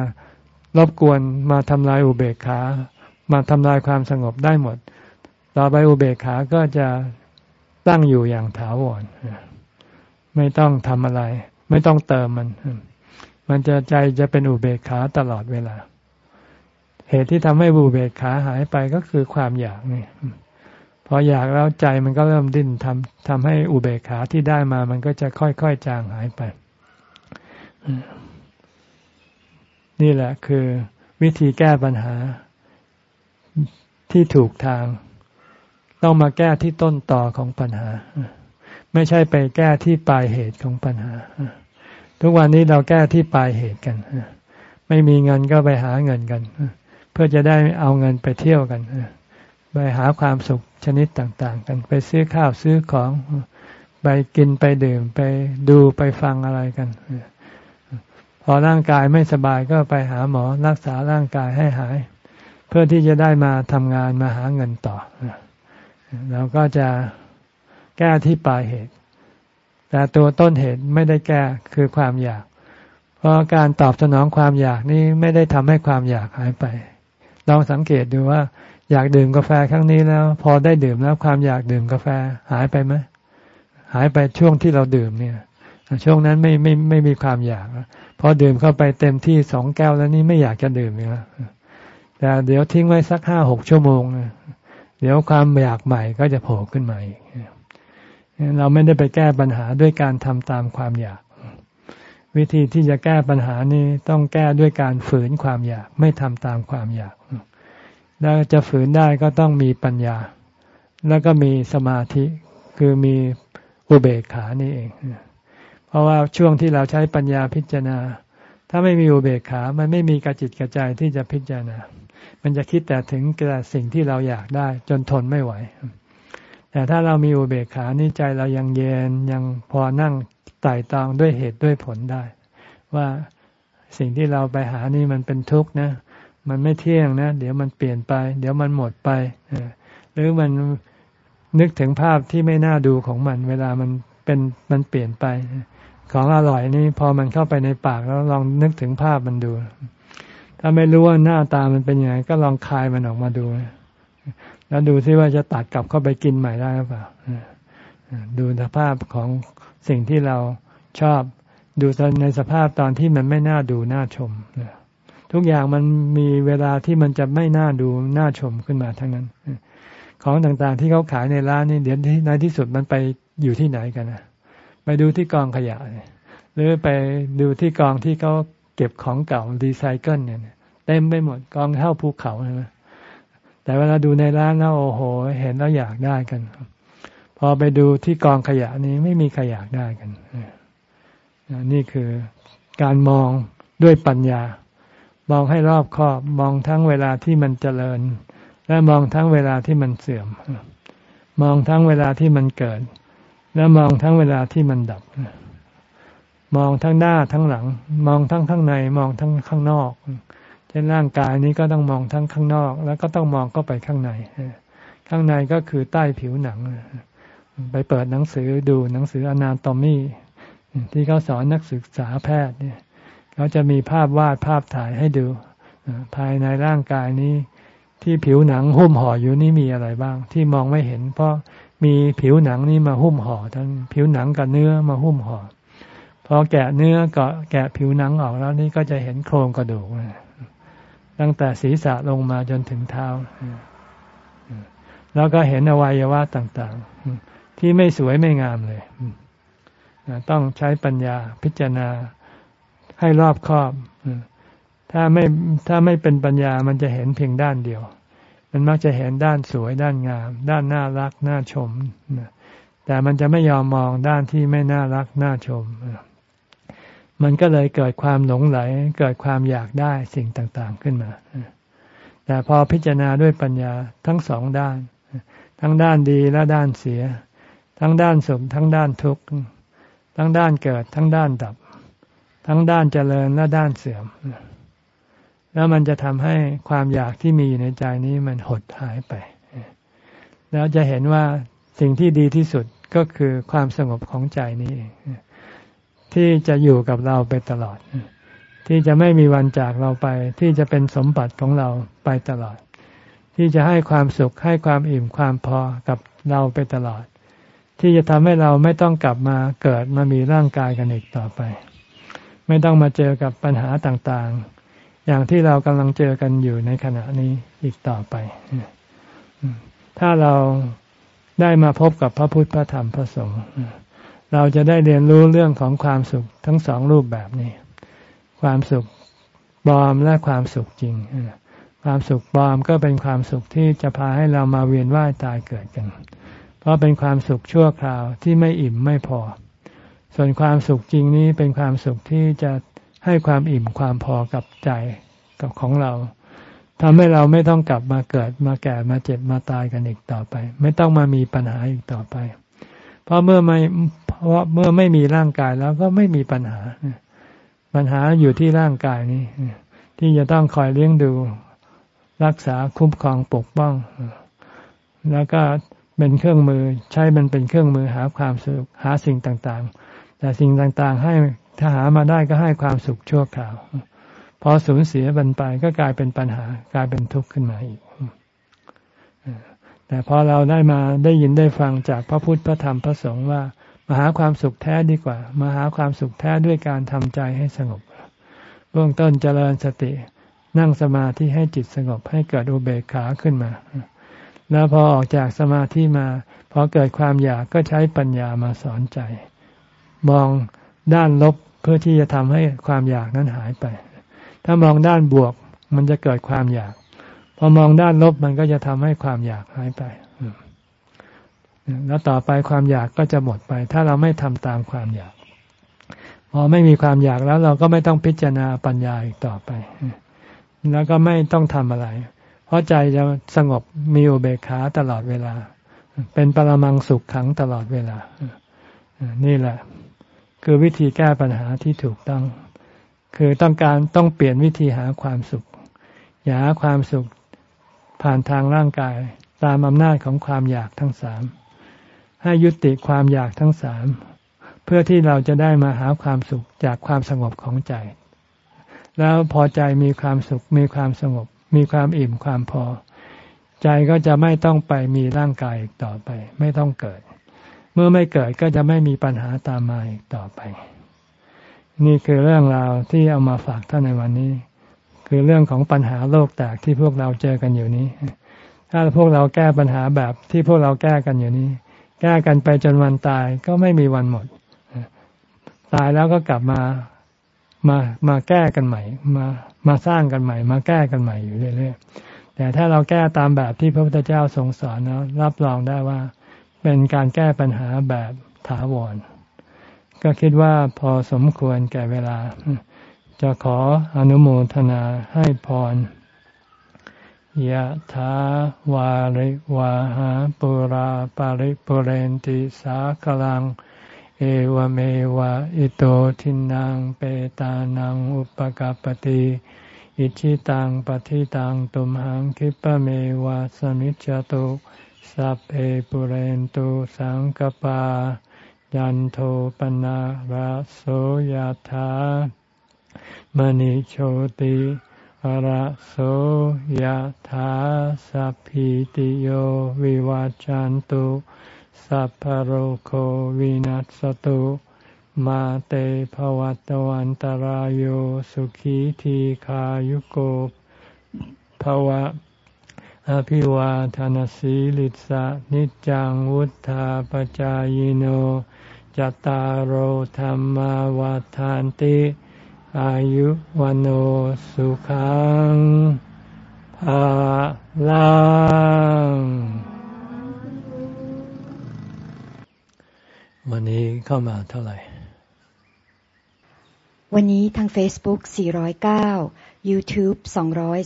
รบกวนมาทำลายอุเบกขา มาทำลายความสงบได้หมด ต่อไปอุเบกขาก็จะตั้งอยู่อย่างถาวรไม่ต้องทำอะไร ไม่ต้องเติมมัน มันจะใจจะเป็นอุเบกขาตลอดเวลา เหตุที่ทำให้บูเบกขาหายไปก็คือความอยากนี่พออยากแล้วใจมันก็เริ่มดิ้นทำทำให้อุเบกขาที่ได้มา มันก็จะค่อยๆจางหายไป นี่แหละคือวิธีแก้ปัญหาที่ถูกทาง ต้องมาแก้ที่ต้นต่อของปัญหา ไม่ใช่ไปแก้ที่ปลายเหตุของปัญหา ทุกวันนี้เราแก้ที่ปลายเหตุกันไม่มีเงินก็ไปหาเงินกัน เพื่อจะได้เอาเงินไปเที่ยวกันไปหาความสุขชนิดต่างๆ กันไปซื้อข้าวซื้อของไปกินไปดื่มไปดูไปฟังอะไรกัน พอร่างกายไม่สบายก็ไปหาหมอรักษาร่างกายให้หาย เพื่อที่จะได้มาทำงานมาหาเงินต่อเราก็จะแก้ที่ปลายเหตุ แต่ตัวต้นเหตุไม่ได้แก้คือความอยาก เพราะการตอบสนองความอยากนี้ไม่ได้ทำให้ความอยากหายไปลองสังเกตดูว่า อยากดื่มกาแฟครั้งนี้แล้ว พอได้ดื่มแล้วความอยากดื่มกาแฟหายไปไหมหายไปช่วงที่เราดื่มเนี่ยช่วงนั้นไม่ไม่ไม่มีความอยาก อดื่มเข้าไปเต็มที่สองแก้วแล้วนี่ไม่อยากจะดื่มแล้วแต่เดี๋ยวทิ้งไว้สักห้าหกชั่วโมงเดี๋ยวความอยากใหม่ก็จะโผล่ขึ้นมาอีกเราไม่ได้ไปแก้ปัญหาด้วยการทำตามความอยาก วิธีที่จะแก้ปัญหานี้ต้องแก้ด้วยการฝืนความอยาก ไม่ทำตามความอยากแล้วจะฝืนได้ก็ต้องมีปัญญา แล้วก็มีสมาธิคือมีอุเบกขานี่เองเราะว่าช่วงที่เราใช้ปัญญาพิจารณา ถ้าไม่มีอุเบกขา มันไม่มีกระจิตกระใจที่จะพิจารณา มันจะคิดแต่ถึงแต่สิ่งที่เราอยากได้ จนทนไม่ไหว แต่ถ้าเรามีอุเบกขานี่ใจเรายังเย็นยังพอนั่งไต่ตองด้วยเหตุด้วยผลได้ ว่าสิ่งที่เราไปหานี่มันเป็นทุกข์นะ มันไม่เที่ยงนะ เดี๋ยวมันเปลี่ยนไป เดี๋ยวมันหมดไปหรือมันนึกถึงภาพที่ไม่น่าดูของมัน เวลามันเป็นมันเปลี่ยนไป ของอร่อยนี่พอมันเข้าไปในปากแล้วลองนึกถึงภาพมันดู ถ้าไม่รู้ว่าหน้าตามันเป็นยังไง ก็ลองคายมันออกมาดู แล้วดูซิว่าจะตัดกลับเข้าไปกินใหม่ได้หรือเปล่าดูสภาพของสิ่งที่เราชอบ ดูในสภาพตอนที่มันไม่น่าดูน่าชมทุกอย่างมันมีเวลาที่มันจะไม่น่าดูน่าชมขึ้นมาทั้งนั้นของต่างๆที่เขาขายในร้านนี่เดี๋ยวในที่สุดมันไปอยู่ที่ไหนกันนะ ไปดูที่กองขยะ หรือไปดูที่กองที่เขาเก็บของเก่ารีไซเคิลเนี่ยเต็มไปหมดกองเท่าภูเขาใช่ไหมแต่เวลาดูในร้านแล้วโอ้โห เห็นแล้วอยากได้กัน พอไปดูที่กองขยะนี้ไม่มีใครอยากได้กันนี่คือการมองด้วยปัญญา มองให้รอบคอบมองทั้งเวลาที่มันเจริญ และมองทั้งเวลาที่มันเสื่อม มองทั้งเวลาที่มันเกิด แล้วมองทั้งเวลาที่มันดับ มองทั้งหน้าทั้งหลัง มองทั้งข้างในมองทั้งข้างนอกเช่นร่างกายนี้ก็ต้องมองทั้งข้างนอก แล้วก็ต้องมองก็ไปข้างในข้างในก็คือใต้ผิวหนัง ไปเปิดหนังสือดูหนังสืออนาโตมีที่เขาสอนนักศึกษาแพทย์เนี่ยเขาจะมีภาพวาดภาพถ่ายให้ดู ภายในร่างกายนี้ ที่ผิวหนังหุ้มห่ออยู่นี่มีอะไรบ้าง ที่มองไม่เห็น เพราะ มีผิวหนังนี่มาหุ้มห่อทั้งผิวหนังกับเนื้อมาหุ้มห่อพอแกะเนื้อก็แกะผิวหนังออกแล้วนี่ก็จะเห็นโครงกระดูกตั้งแต่ศีรษะลงมาจนถึงเท้า แล้วก็เห็นอวัยวะต่างๆ ที่ไม่สวยไม่งามเลย ต้องใช้ปัญญาพิจารณาให้รอบคอบ ถ้าไม่ถ้าไม่เป็นปัญญามันจะเห็นเพียงด้านเดียว มันมักจะเห็นด้านสวยด้านงาม ด้านน่ารักน่าชมแต่มันจะไม่ยอมมองด้านที่ไม่น่ารักน่าชม มันก็เลยเกิดความหลงไหล เกิดความอยากได้สิ่งต่างๆขึ้นมา แต่พอพิจารณาด้วยปัญญาทั้งสองด้าน ทั้งด้านดีและด้านเสีย ทั้งด้านสุขทั้งด้านทุกข์ ทั้งด้านเกิด ทั้งด้านดับ ทั้งด้านเจริญและด้านเสื่อม แล้วมันจะทำให้ความอยากที่มีอยู่ในใจนี้มันหดหายไป แล้วจะเห็นว่าสิ่งที่ดีที่สุดก็คือความสงบของใจนี้เองที่จะอยู่กับเราไปตลอด ที่จะไม่มีวันจากเราไป ที่จะเป็นสมบัติของเราไปตลอด ที่จะให้ความสุขให้ความอิ่มความพอกับเราไปตลอด ที่จะทำให้เราไม่ต้องกลับมาเกิดมามีร่างกายกันอีกต่อไป ไม่ต้องมาเจอกับปัญหาต่างๆ อย่างที่เรากำลังเจอกันอยู่ในขณะนี้อีกต่อไปถ้าเราได้มาพบกับพระพุทธพระธรรมพระสงฆ์เราจะได้เรียนรู้เรื่องของความสุขทั้งสองรูปแบบนี้ ความสุขบอมและความสุขจริง ความสุขบอมก็เป็นความสุขที่จะพาให้เรามาเวียนว่ายตายเกิดกัน เพราะเป็นความสุขชั่วคราวที่ไม่อิ่มไม่พอ ส่วนความสุขจริงนี้เป็นความสุขที่จะ ให้ความอิ่มความพอกับใจกับของเราทำให้เราไม่ต้องกลับมาเกิดมาแก่มาเจ็บมาตายกันอีกต่อไป ไม่ต้องมามีปัญหาอีกต่อไป เพราะเมื่อไม่เพราะเมื่อไม่มีร่างกายแล้วก็ไม่มีปัญหา ปัญหาอยู่ที่ร่างกายนี้ที่จะต้องคอยเลี้ยงดู รักษาคุ้มครองปกป้อง แล้วก็เป็นเครื่องมือใช้มันเป็นเครื่องมือหาความสุขหาสิ่งต่างๆ แต่สิ่งต่างๆให้ ถ้าหามาได้ก็ให้ความสุขชั่วคราว พอสูญเสียบันไปก็กลายเป็นปัญหากลายเป็นทุกข์ขึ้นมาอีกแต่พอเราได้มาได้ยินได้ฟังจากพระพุทธพระธรรมพระสงฆ์ว่ามาหาความสุขแท้ดีกว่า มาหาความสุขแท้ด้วยการทำใจให้สงบเบื้องต้นเจริญสติ นั่งสมาธิให้จิตสงบให้เกิดอุเบกขาขึ้นมา แล้วพอออกจากสมาธิมาพอเกิดความอยากก็ใช้ปัญญามาสอนใจ มอง ด้านลบเพื่อที่จะทำให้ความอยากนั้นหายไป ถ้ามองด้านบวกมันจะเกิดความอยาก พอมองด้านลบมันก็จะทำให้ความอยากหายไป แล้วต่อไปความอยากก็จะหมดไป ถ้าเราไม่ทำตามความอยาก พอไม่มีความอยากแล้วเราก็ไม่ต้องพิจารณาปัญญาอีกต่อไป แล้วก็ไม่ต้องทำอะไร เพราะใจจะสงบมีอุเบกขาตลอดเวลา เป็นปรมังสุขขังตลอดเวลา นี่แหละ คือวิธีแก้ปัญหาที่ถูกต้อง คือต้องการต้องเปลี่ยนวิธีหาความสุข อย่าหาความสุขผ่านทางร่างกาย ตามอำนาจของความอยากทั้งสาม ให้ยุติความอยากทั้งสาม เพื่อที่เราจะได้มาหาความสุขจากความสงบของใจ แล้วพอใจมีความสุข มีความสงบ มีความอิ่มความพอ ใจก็จะไม่ต้องไปมีร่างกายอีกต่อไป ไม่ต้องเกิด เมื่อไม่เกิดก็จะไม่มีปัญหาตามมาอีกต่อไป นี่คือเรื่องราวที่เอามาฝากท่านในวันนี้ คือเรื่องของปัญหาโลกแตกที่พวกเราเจอกันอยู่นี้ ถ้าพวกเราแก้ปัญหาแบบที่พวกเราแก้กันอยู่นี้ แก้กันไปจนวันตายก็ไม่มีวันหมด ตายแล้วก็กลับมามามาแก้กันใหม่ มามาสร้างกันใหม่ มาแก้กันใหม่อยู่เรื่อยๆแต่ถ้าเราแก้ตามแบบที่พระพุทธเจ้าทรงสอนนะรับรองได้ว่า เป็นการแก้ปัญหาแบบถาวร ก็คิดว่าพอสมควรแก่เวลา จะขออนุโมทนาให้พรยะถาวาริวาหาปุราปาริปุเรนติสากลัง เอวเมวะอิโตทินังเปตานังอุปกาปติอิชิตังปฏิตังตุมหังคิปะเมวะสมิจจตุ สัพเพปุเรนตุสังกปา ยันโทปนะระโสยธามณิโชติระโสยธาสัพพิติโยวิวาจันตุสัพพโรโควินัสตุมาเตภวัตวันตารโยสุขีทีขายุโกภวะ อภิวาทานสีลิสะนิจังวุธาปจายโนจตารโหธรรมวาทานติ อายุวันโอสุขังภาลังวันนี้เข้ามาเท่าไหร่ วันนี้ทาง Facebook 409 YouTube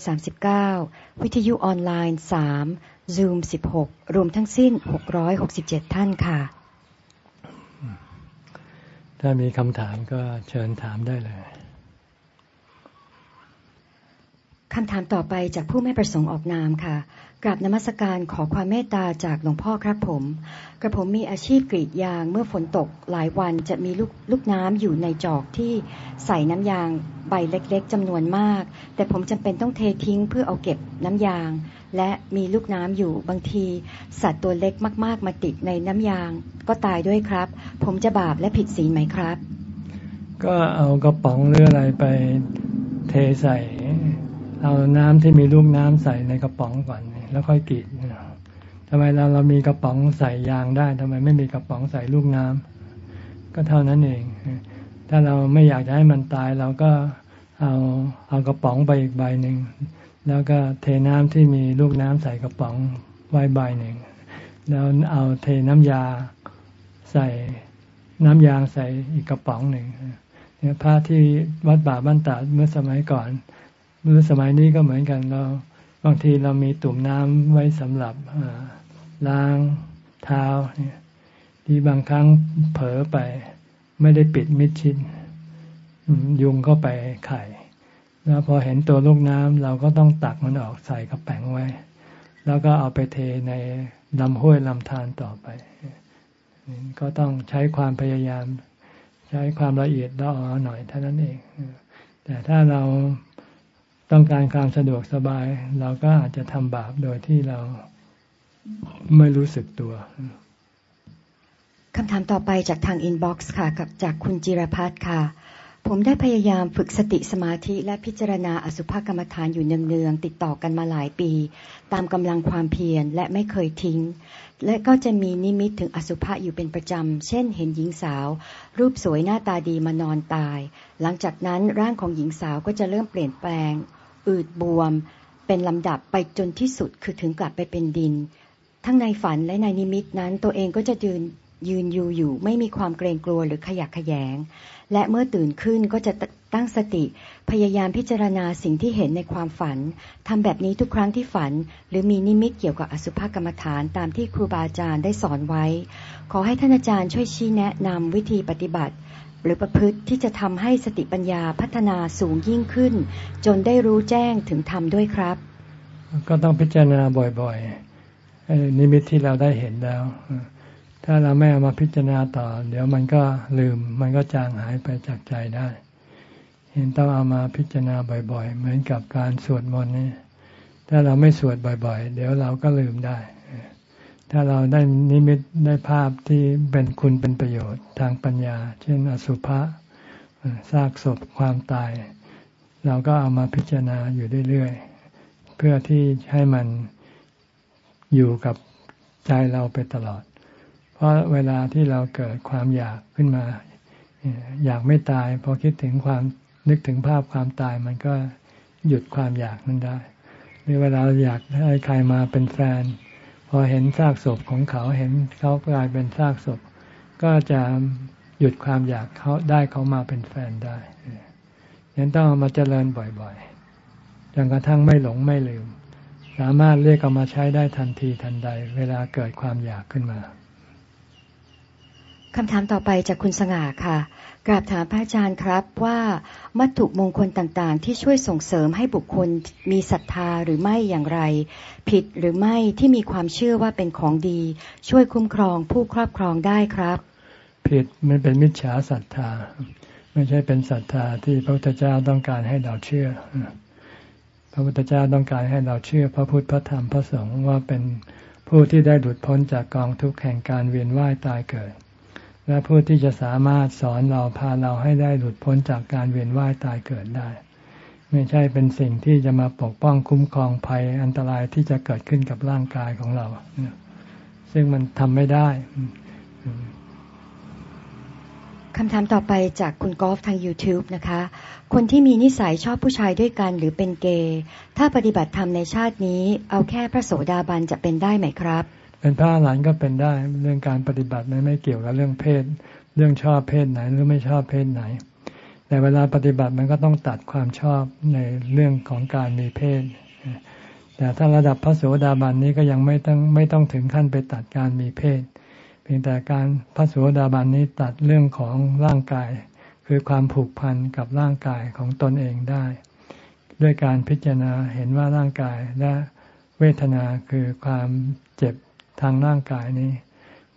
239 วิทยุออนไลน์ 3 Zoom 16 รวมทั้งสิ้น 667 ท่านค่ะ ถ้ามีคำถามก็เชิญถามได้เลยคำถามต่อไปจากผู้ไม่ประสงค์ออกนามค่ะ กราบนมัสการขอความเมตตาจากหลวงพ่อครับผม กระผมมีอาชีพกรีดยางเมื่อฝนตกหลายวันจะมีลูกลูกน้ำอยู่ในจอกที่ใส่น้ำยางใบเล็กๆจำนวนมาก แต่ผมจำเป็นต้องเททิ้งเพื่อเอาเก็บน้ำยาง และมีลูกน้ำอยู่บางที สัตว์ตัวเล็กมาก ๆ มาติดในน้ำยาง ก็ตายด้วยครับ ผมจะบาปและผิดศีลไหมครับ ก็เอากระป๋องหรืออะไรไปเทใส่ เอาน้ำที่มีลูกน้ำใส่ในกระป๋องก่อน แล้วค่อยกรีดทำไมเราเรามีกระป๋องใส่ยางได้ทำไมไม่มีกระป๋องใส่ลูกน้ำก็เท่านั้นเอง ถ้าเราไม่อยากจะให้มันตายเราก็เอาเอากระป๋องไปอีกใบหนึ่งแล้วก็เทน้ำที่มีลูกน้ำใส่กระป๋องไว้ใบหนึ่งแล้วเอาเทน้ำยาใส่น้ำยางใส่อีกกระป๋องหนึ่งเนี่ยพระที่วัดป่าบ้านตาเมื่อสมัยก่อน เมื่อสมัยนี้ก็เหมือนกันเรา บางทีเรามีตุ่มน้ำไว้สำหรับล้างเท้าเนี่ยที่บางครั้งเผลอไป ไม่ได้ปิดมิดชิด ยุงก็ไปไข่ แล้วพอเห็นตัวลูกน้ำเราก็ต้องตักมันออกใส่กระแป๋งไว้ แล้วก็เอาไปเทในลำห้วยลำธารต่อไป ก็ต้องใช้ความพยายาม ใช้ความละเอียดละออหน่อยเท่านั้นเอง แต่ถ้าเรา ต้องการความสะดวกสบาย เราก็อาจจะทำบาปโดยที่เราไม่รู้สึกตัวคำถามต่อไปจากทาง inbox ค่ะ กับจากคุณจิรพัฒน์ค่ะ ผมได้พยายามฝึกสติสมาธิและพิจารณาอสุภกรรมฐานอยู่เนืองๆติดต่อกันมาหลายปี ตามกำลังความเพียรและไม่เคยทิ้ง และก็จะมีนิมิตถึงอสุภะอยู่เป็นประจำ เช่นเห็นหญิงสาว รูปสวยหน้าตาดีมานอนตาย หลังจากนั้นร่างของหญิงสาวก็จะเริ่มเปลี่ยนแปลง อืดบวม เป็นลำดับไปจนที่สุดคือถึงกลับไปเป็นดิน ทั้งในฝันและในนิมิตนั้น ตัวเองก็จะยืนยืนอยู่อยู่ ไม่มีความเกรงกลัวหรือขยะแขยง และเมื่อตื่นขึ้นก็จะตั้งสติ พยายามพิจารณาสิ่งที่เห็นในความฝันทำแบบนี้ทุกครั้งที่ฝัน หรือมีนิมิตเกี่ยวกับอสุภกรรมฐานตามที่ครูบาอาจารย์ได้สอนไว้ ขอให้ท่านอาจารย์ช่วยชี้แนะนำวิธีปฏิบัติ หรือประพฤติที่จะทำให้สติปัญญาพัฒนาสูงยิ่งขึ้น จนได้รู้แจ้งถึงธรรมด้วยครับ ก็ต้องพิจารณาบ่อยๆนิมิตที่เราได้เห็นแล้ว ถ้าเราไม่เอามาพิจารณาต่อ เดี๋ยวมันก็ลืม มันก็จางหายไปจากใจได้ เห็นต้องเอามาพิจารณาบ่อย ๆ เหมือนกับการสวดมนต์นี่ถ้าเราไม่สวดบ่อย ๆ เดี๋ยวเราก็ลืมได้ ถ้าเราได้นิมิตได้ภาพที่เป็นคุณเป็นประโยชน์ทางปัญญา เช่นอสุภะซากศพความตาย เราก็เอามาพิจารณาอยู่เรื่อยๆ เพื่อที่ให้มันอยู่กับใจเราไปตลอด เพราะเวลาที่เราเกิดความอยากขึ้นมา อยากไม่ตายพอคิดถึงความนึกถึงภาพความตายมันก็หยุดความอยากนั้นได้หรือเวลาอยากให้ใครมาเป็นแฟน พอเห็นซากศพของเขาเห็นเขากลายเป็นซากศพ ก็จะหยุดความอยากเขาได้เขามาเป็นแฟนได้ยังต้องมาเจริญบ่อยๆจนกระทั่งไม่หลงไม่ลืม สามารถเรียกเอามาใช้ได้ทันทีทันใด เวลาเกิดความอยากขึ้นมา คำถามต่อไปจากคุณสง่าค่ะกราบถามพระอาจารย์ครับว่าวัตถุมงคลต่างๆ ที่ช่วยส่งเสริมให้บุคคลมีศรัทธาหรือไม่อย่างไร ผิดหรือไม่ที่มีความเชื่อว่าเป็นของดี ช่วยคุ้มครองผู้ครอบครองได้ครับ ผิดมันเป็นมิจฉาศรัทธา ไม่ใช่เป็นศรัทธาที่พระพุทธเจ้าต้องการให้เราเชื่อ พระพุทธเจ้าต้องการให้เราเชื่อ พระพุทธพระธรรมพระสงฆ์ว่าเป็นผู้ที่ได้หลุดพ้นจากกองทุกข์แห่งการเวียนว่ายตายเกิด และผู้ที่จะสามารถสอนเราพาเราให้ได้หลุดพ้นจากการเวียนว่ายตายเกิดได้ ไม่ใช่เป็นสิ่งที่จะมาปกป้องคุ้มครองภัยอันตรายที่จะเกิดขึ้นกับร่างกายของเรา ซึ่งมันทำไม่ได้คำถามต่อไปจากคุณกอล์ฟทาง YouTube นะคะ คนที่มีนิสัยชอบผู้ชายด้วยกันหรือเป็นเกย์ ถ้าปฏิบัติธรรมในชาตินี้ เอาแค่พระโสดาบันจะเป็นได้ไหมครับ เป็นพระหลานก็เป็นได้เรื่องการปฏิบัติไม่ไม่เกี่ยวกับเรื่องเพศ เรื่องชอบเพศไหนหรือไม่ชอบเพศไหน แต่เวลาปฏิบัติมันก็ต้องตัดความชอบในเรื่องของการมีเพศ แต่ถ้าระดับพระโสดาบันนี้ก็ยังไม่ต้องไม่ต้องถึงขั้นไปตัดการมีเพศ เพียงแต่การพระโสดาบันนี้ตัดเรื่องของร่างกาย คือความผูกพันกับร่างกายของตนเองได้ ด้วยการพิจารณาเห็นว่าร่างกายและเวทนาคือความ ทางร่างกายนี้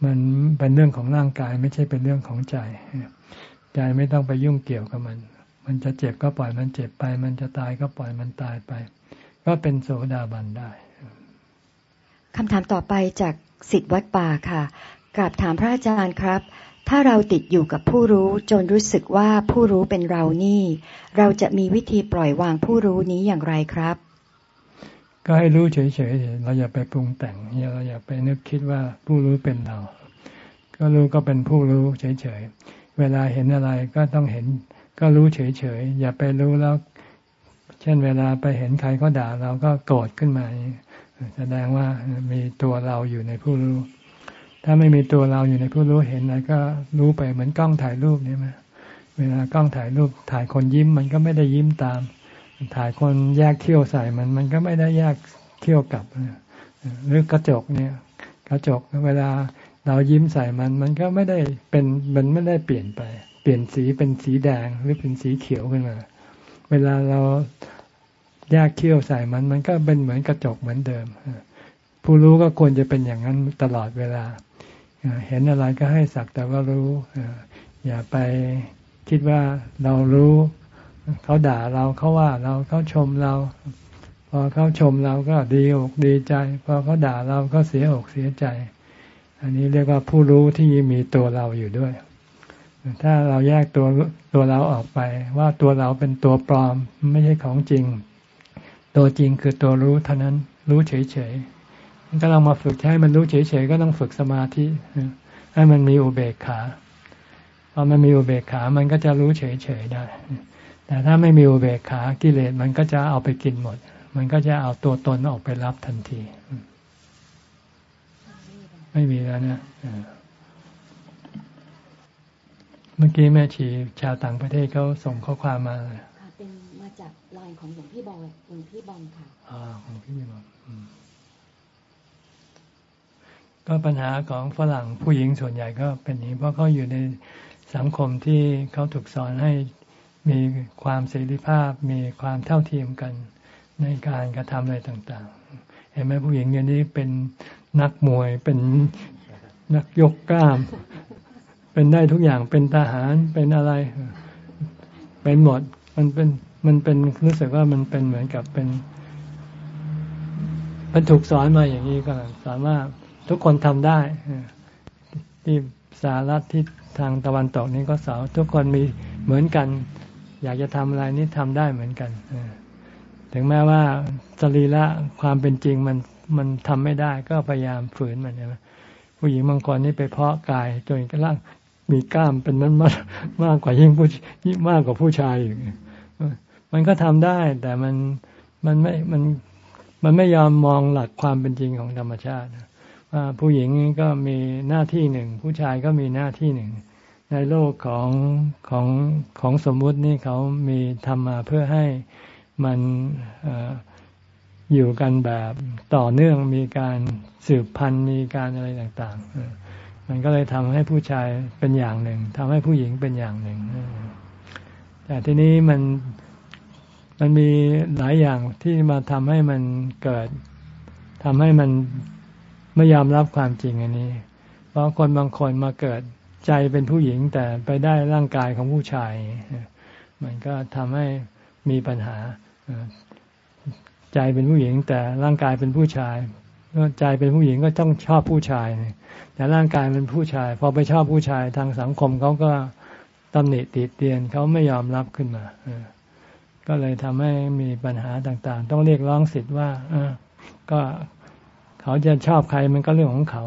มันเป็นเรื่องของร่างกายไม่ใช่เป็นเรื่องของใจ ใจไม่ต้องไปยุ่งเกี่ยวกับมัน มันจะเจ็บก็ปล่อยมันเจ็บไป มันจะตายก็ปล่อยมันตายไป ก็เป็นโสดาบันได้คำถามต่อไปจากสิทธิวัดป่าค่ะกราบถามพระอาจารย์ครับ ถ้าเราติดอยู่กับผู้รู้จนรู้สึกว่าผู้รู้เป็นเรานี่ เราจะมีวิธีปล่อยวางผู้รู้นี้อย่างไรครับ ก็ให้รู้เฉยๆเราอย่าไปปรุงแต่งเราอย่าไปนึกคิดว่าผู้รู้เป็นเรา ก็รู้ก็เป็นผู้รู้เฉยๆเวลาเห็นอะไรก็ต้องเห็น ก็รู้เฉยๆอย่าไปรู้แล้ว เช่นเวลาไปเห็นใครก็ด่าเราก็โกรธขึ้นมาแสดงว่ามีตัวเราอยู่ในผู้รู้ ถ้าไม่มีตัวเราอยู่ในผู้รู้เห็นอะไรก็รู้ไปเหมือนกล้องถ่ายรูปนี่ไหมเวลากล้องถ่ายรูปถ่ายคนยิ้มมันก็ไม่ได้ยิ้มตาม ถ่ายคนแยกเขี้ยวใส่มัน มันก็ไม่ได้แยกเขี้ยวกลับหรือกระจกเนี่ยกระจกเวลาเรายิ้มใส่มัน มันก็ไม่ได้เป็นมันไม่ได้เปลี่ยนไป เปลี่ยนสีเป็นสีแดงหรือเป็นสีเขียวขึ้นมา เวลาเราแยกเขี้ยวใส่มัน มันก็เป็นเหมือนกระจกเหมือนเดิมผู้รู้ก็ควรจะเป็นอย่างนั้นตลอดเวลา เห็นอะไรก็ให้สักแต่ว่ารู้อย่าไปคิดว่าเรารู้ เขาด่าเราเขาว่าเราเขาชมเรา พอเขาชมเราก็ดีอกดีใจ พอเขาด่าเราก็เสียอกเสียใจ อันนี้เรียกว่าผู้รู้ที่มีตัวเราอยู่ด้วย ถ้าเราแยกตัวตัวเราออกไป ว่าตัวเราเป็นตัวปลอมไม่ใช่ของจริง ตัวจริงคือตัวรู้เท่านั้นรู้เฉยๆถ้าเรามาฝึกให้มันรู้เฉยๆก็ต้องฝึกสมาธิให้มันมีอุเบกขาพอมันมีอุเบกขา มันก็จะรู้เฉยๆได้ แต่ถ้าไม่มีอุเบกขากิเลสมันก็จะเอาไปกินหมด มันก็จะเอาตัวตนออกไปรับทันที ไม่มีแล้วนะมื่อกี้แม่ชีชาวต่างประเทศเขาส่งข้อความมาเลยค่ะเป็นมาจากไลน์ของหลวงพี่บอลหลวงพี่บอมค่ะอ่าของพี่บอมก็ปัญหาของฝรั่งผู้หญิงส่วนใหญ่ก็เป็นอย่างนี้เพราะเขาอยู่ในสังคมที่เขาถูกสอนให้ มีความเสรีภาพมีความเท่าเทียมกันในการกระทำอะไรต่าง ๆ เห็นไหมผู้หญิงอย่างนี้เป็นนักมวยเป็นนักยกกล้าม เป็นได้ทุกอย่างเป็นทหารเป็นอะไร เป็นหมดมันเป็นมันเป็นรู้สึกว่ามันเป็นเหมือนกับเป็นมันถูกสอนมาอย่างนี้ก็สามารถทุกคนทำได้ที่สารัฐที่ทางตะวันตกนี้ก็สอนทุกคนมีเหมือนกัน อยากจะทำอะไรนี่ทำได้เหมือนกันถึงแม้ว่าสรีระความเป็นจริงมันมันทำไม่ได้ก็พยายามฝืนมันใช่ไหมผู้หญิงบางคนนี่ไปเพาะกายจนกระทั่งมีกล้ามเป็นมันมากมากกว่ายิ่งผู้ยิ่งมากกว่าผู้ชายอยู่มันก็ทำได้ แต่มันมันไม่มันมันไม่ยอมมองหลักความเป็นจริงของธรรมชาติว่าผู้หญิงก็มีหน้าที่หนึ่ง ผู้ชายก็มีหน้าที่หนึ่ง ในโลกของของของสมมุตินี่เขามีทำมาเพื่อให้มันอยู่กันแบบต่อเนื่องมีการสืบพันธุ์มีการอะไรต่าง ๆ มันก็เลยทำให้ผู้ชายเป็นอย่างหนึ่งทำให้ผู้หญิงเป็นอย่างหนึ่ง แต่ทีนี้มันมันมีหลายอย่างที่มาทำให้มันเกิดทำให้มันไม่ยอมรับความจริงอันนี้ เพราะคนบางคนมาเกิด ใจเป็นผู้หญิงแต่ไปได้ร่างกายของผู้ชาย มันก็ทำให้มีปัญหา ใจเป็นผู้หญิงแต่ร่างกายเป็นผู้ชายใจเป็นผู้หญิงก็ต้องชอบผู้ชาย แต่ร่างกายเป็นผู้ชาย พอไปชอบผู้ชายทางสังคมเขาก็ตำหนิติเตียนเขาไม่ยอมรับขึ้นมาก็เลยทำให้มีปัญหาต่าง ๆ ต้องเรียกร้องสิทธิ์ว่าก็เขาจะชอบใครมันก็เรื่องของเขา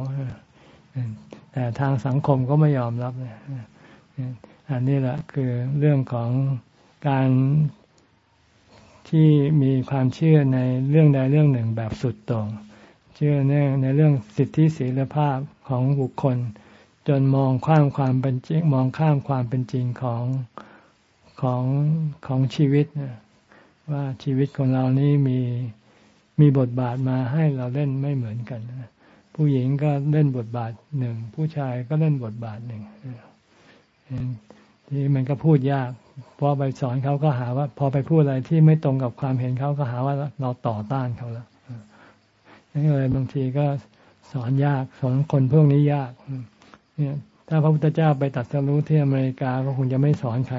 แต่ทางสังคมก็ไม่ยอมรับอันนี้แหละคือเรื่องของการที่มีความเชื่อในเรื่องใดเรื่องหนึ่งแบบสุดตรง เชื่อในในเรื่องสิทธิเสรีภาพของบุคคล จนมองข้ามความเป็นจริงมองข้ามความเป็นจริงของของของชีวิตว่าชีวิตของเรานี้มีมีบทบาทมาให้เราเล่นไม่เหมือนกัน ผู้หญิงก็เล่นบทบาทหนึ่ง ผู้ชายก็เล่นบทบาทหนึ่งที่มันก็พูดยาก พอไปสอนเขาก็หาว่า พอไปพูดอะไรที่ไม่ตรงกับความเห็นเขาก็หาว่าเราต่อต้านเขาแล้วนั่นเลยบางทีก็สอนยากสอนคนพวกนี้ยากเนี่ยถ้าพระพุทธเจ้าไปตัดสรู้ที่อเมริกาก็คงจะไม่สอนใคร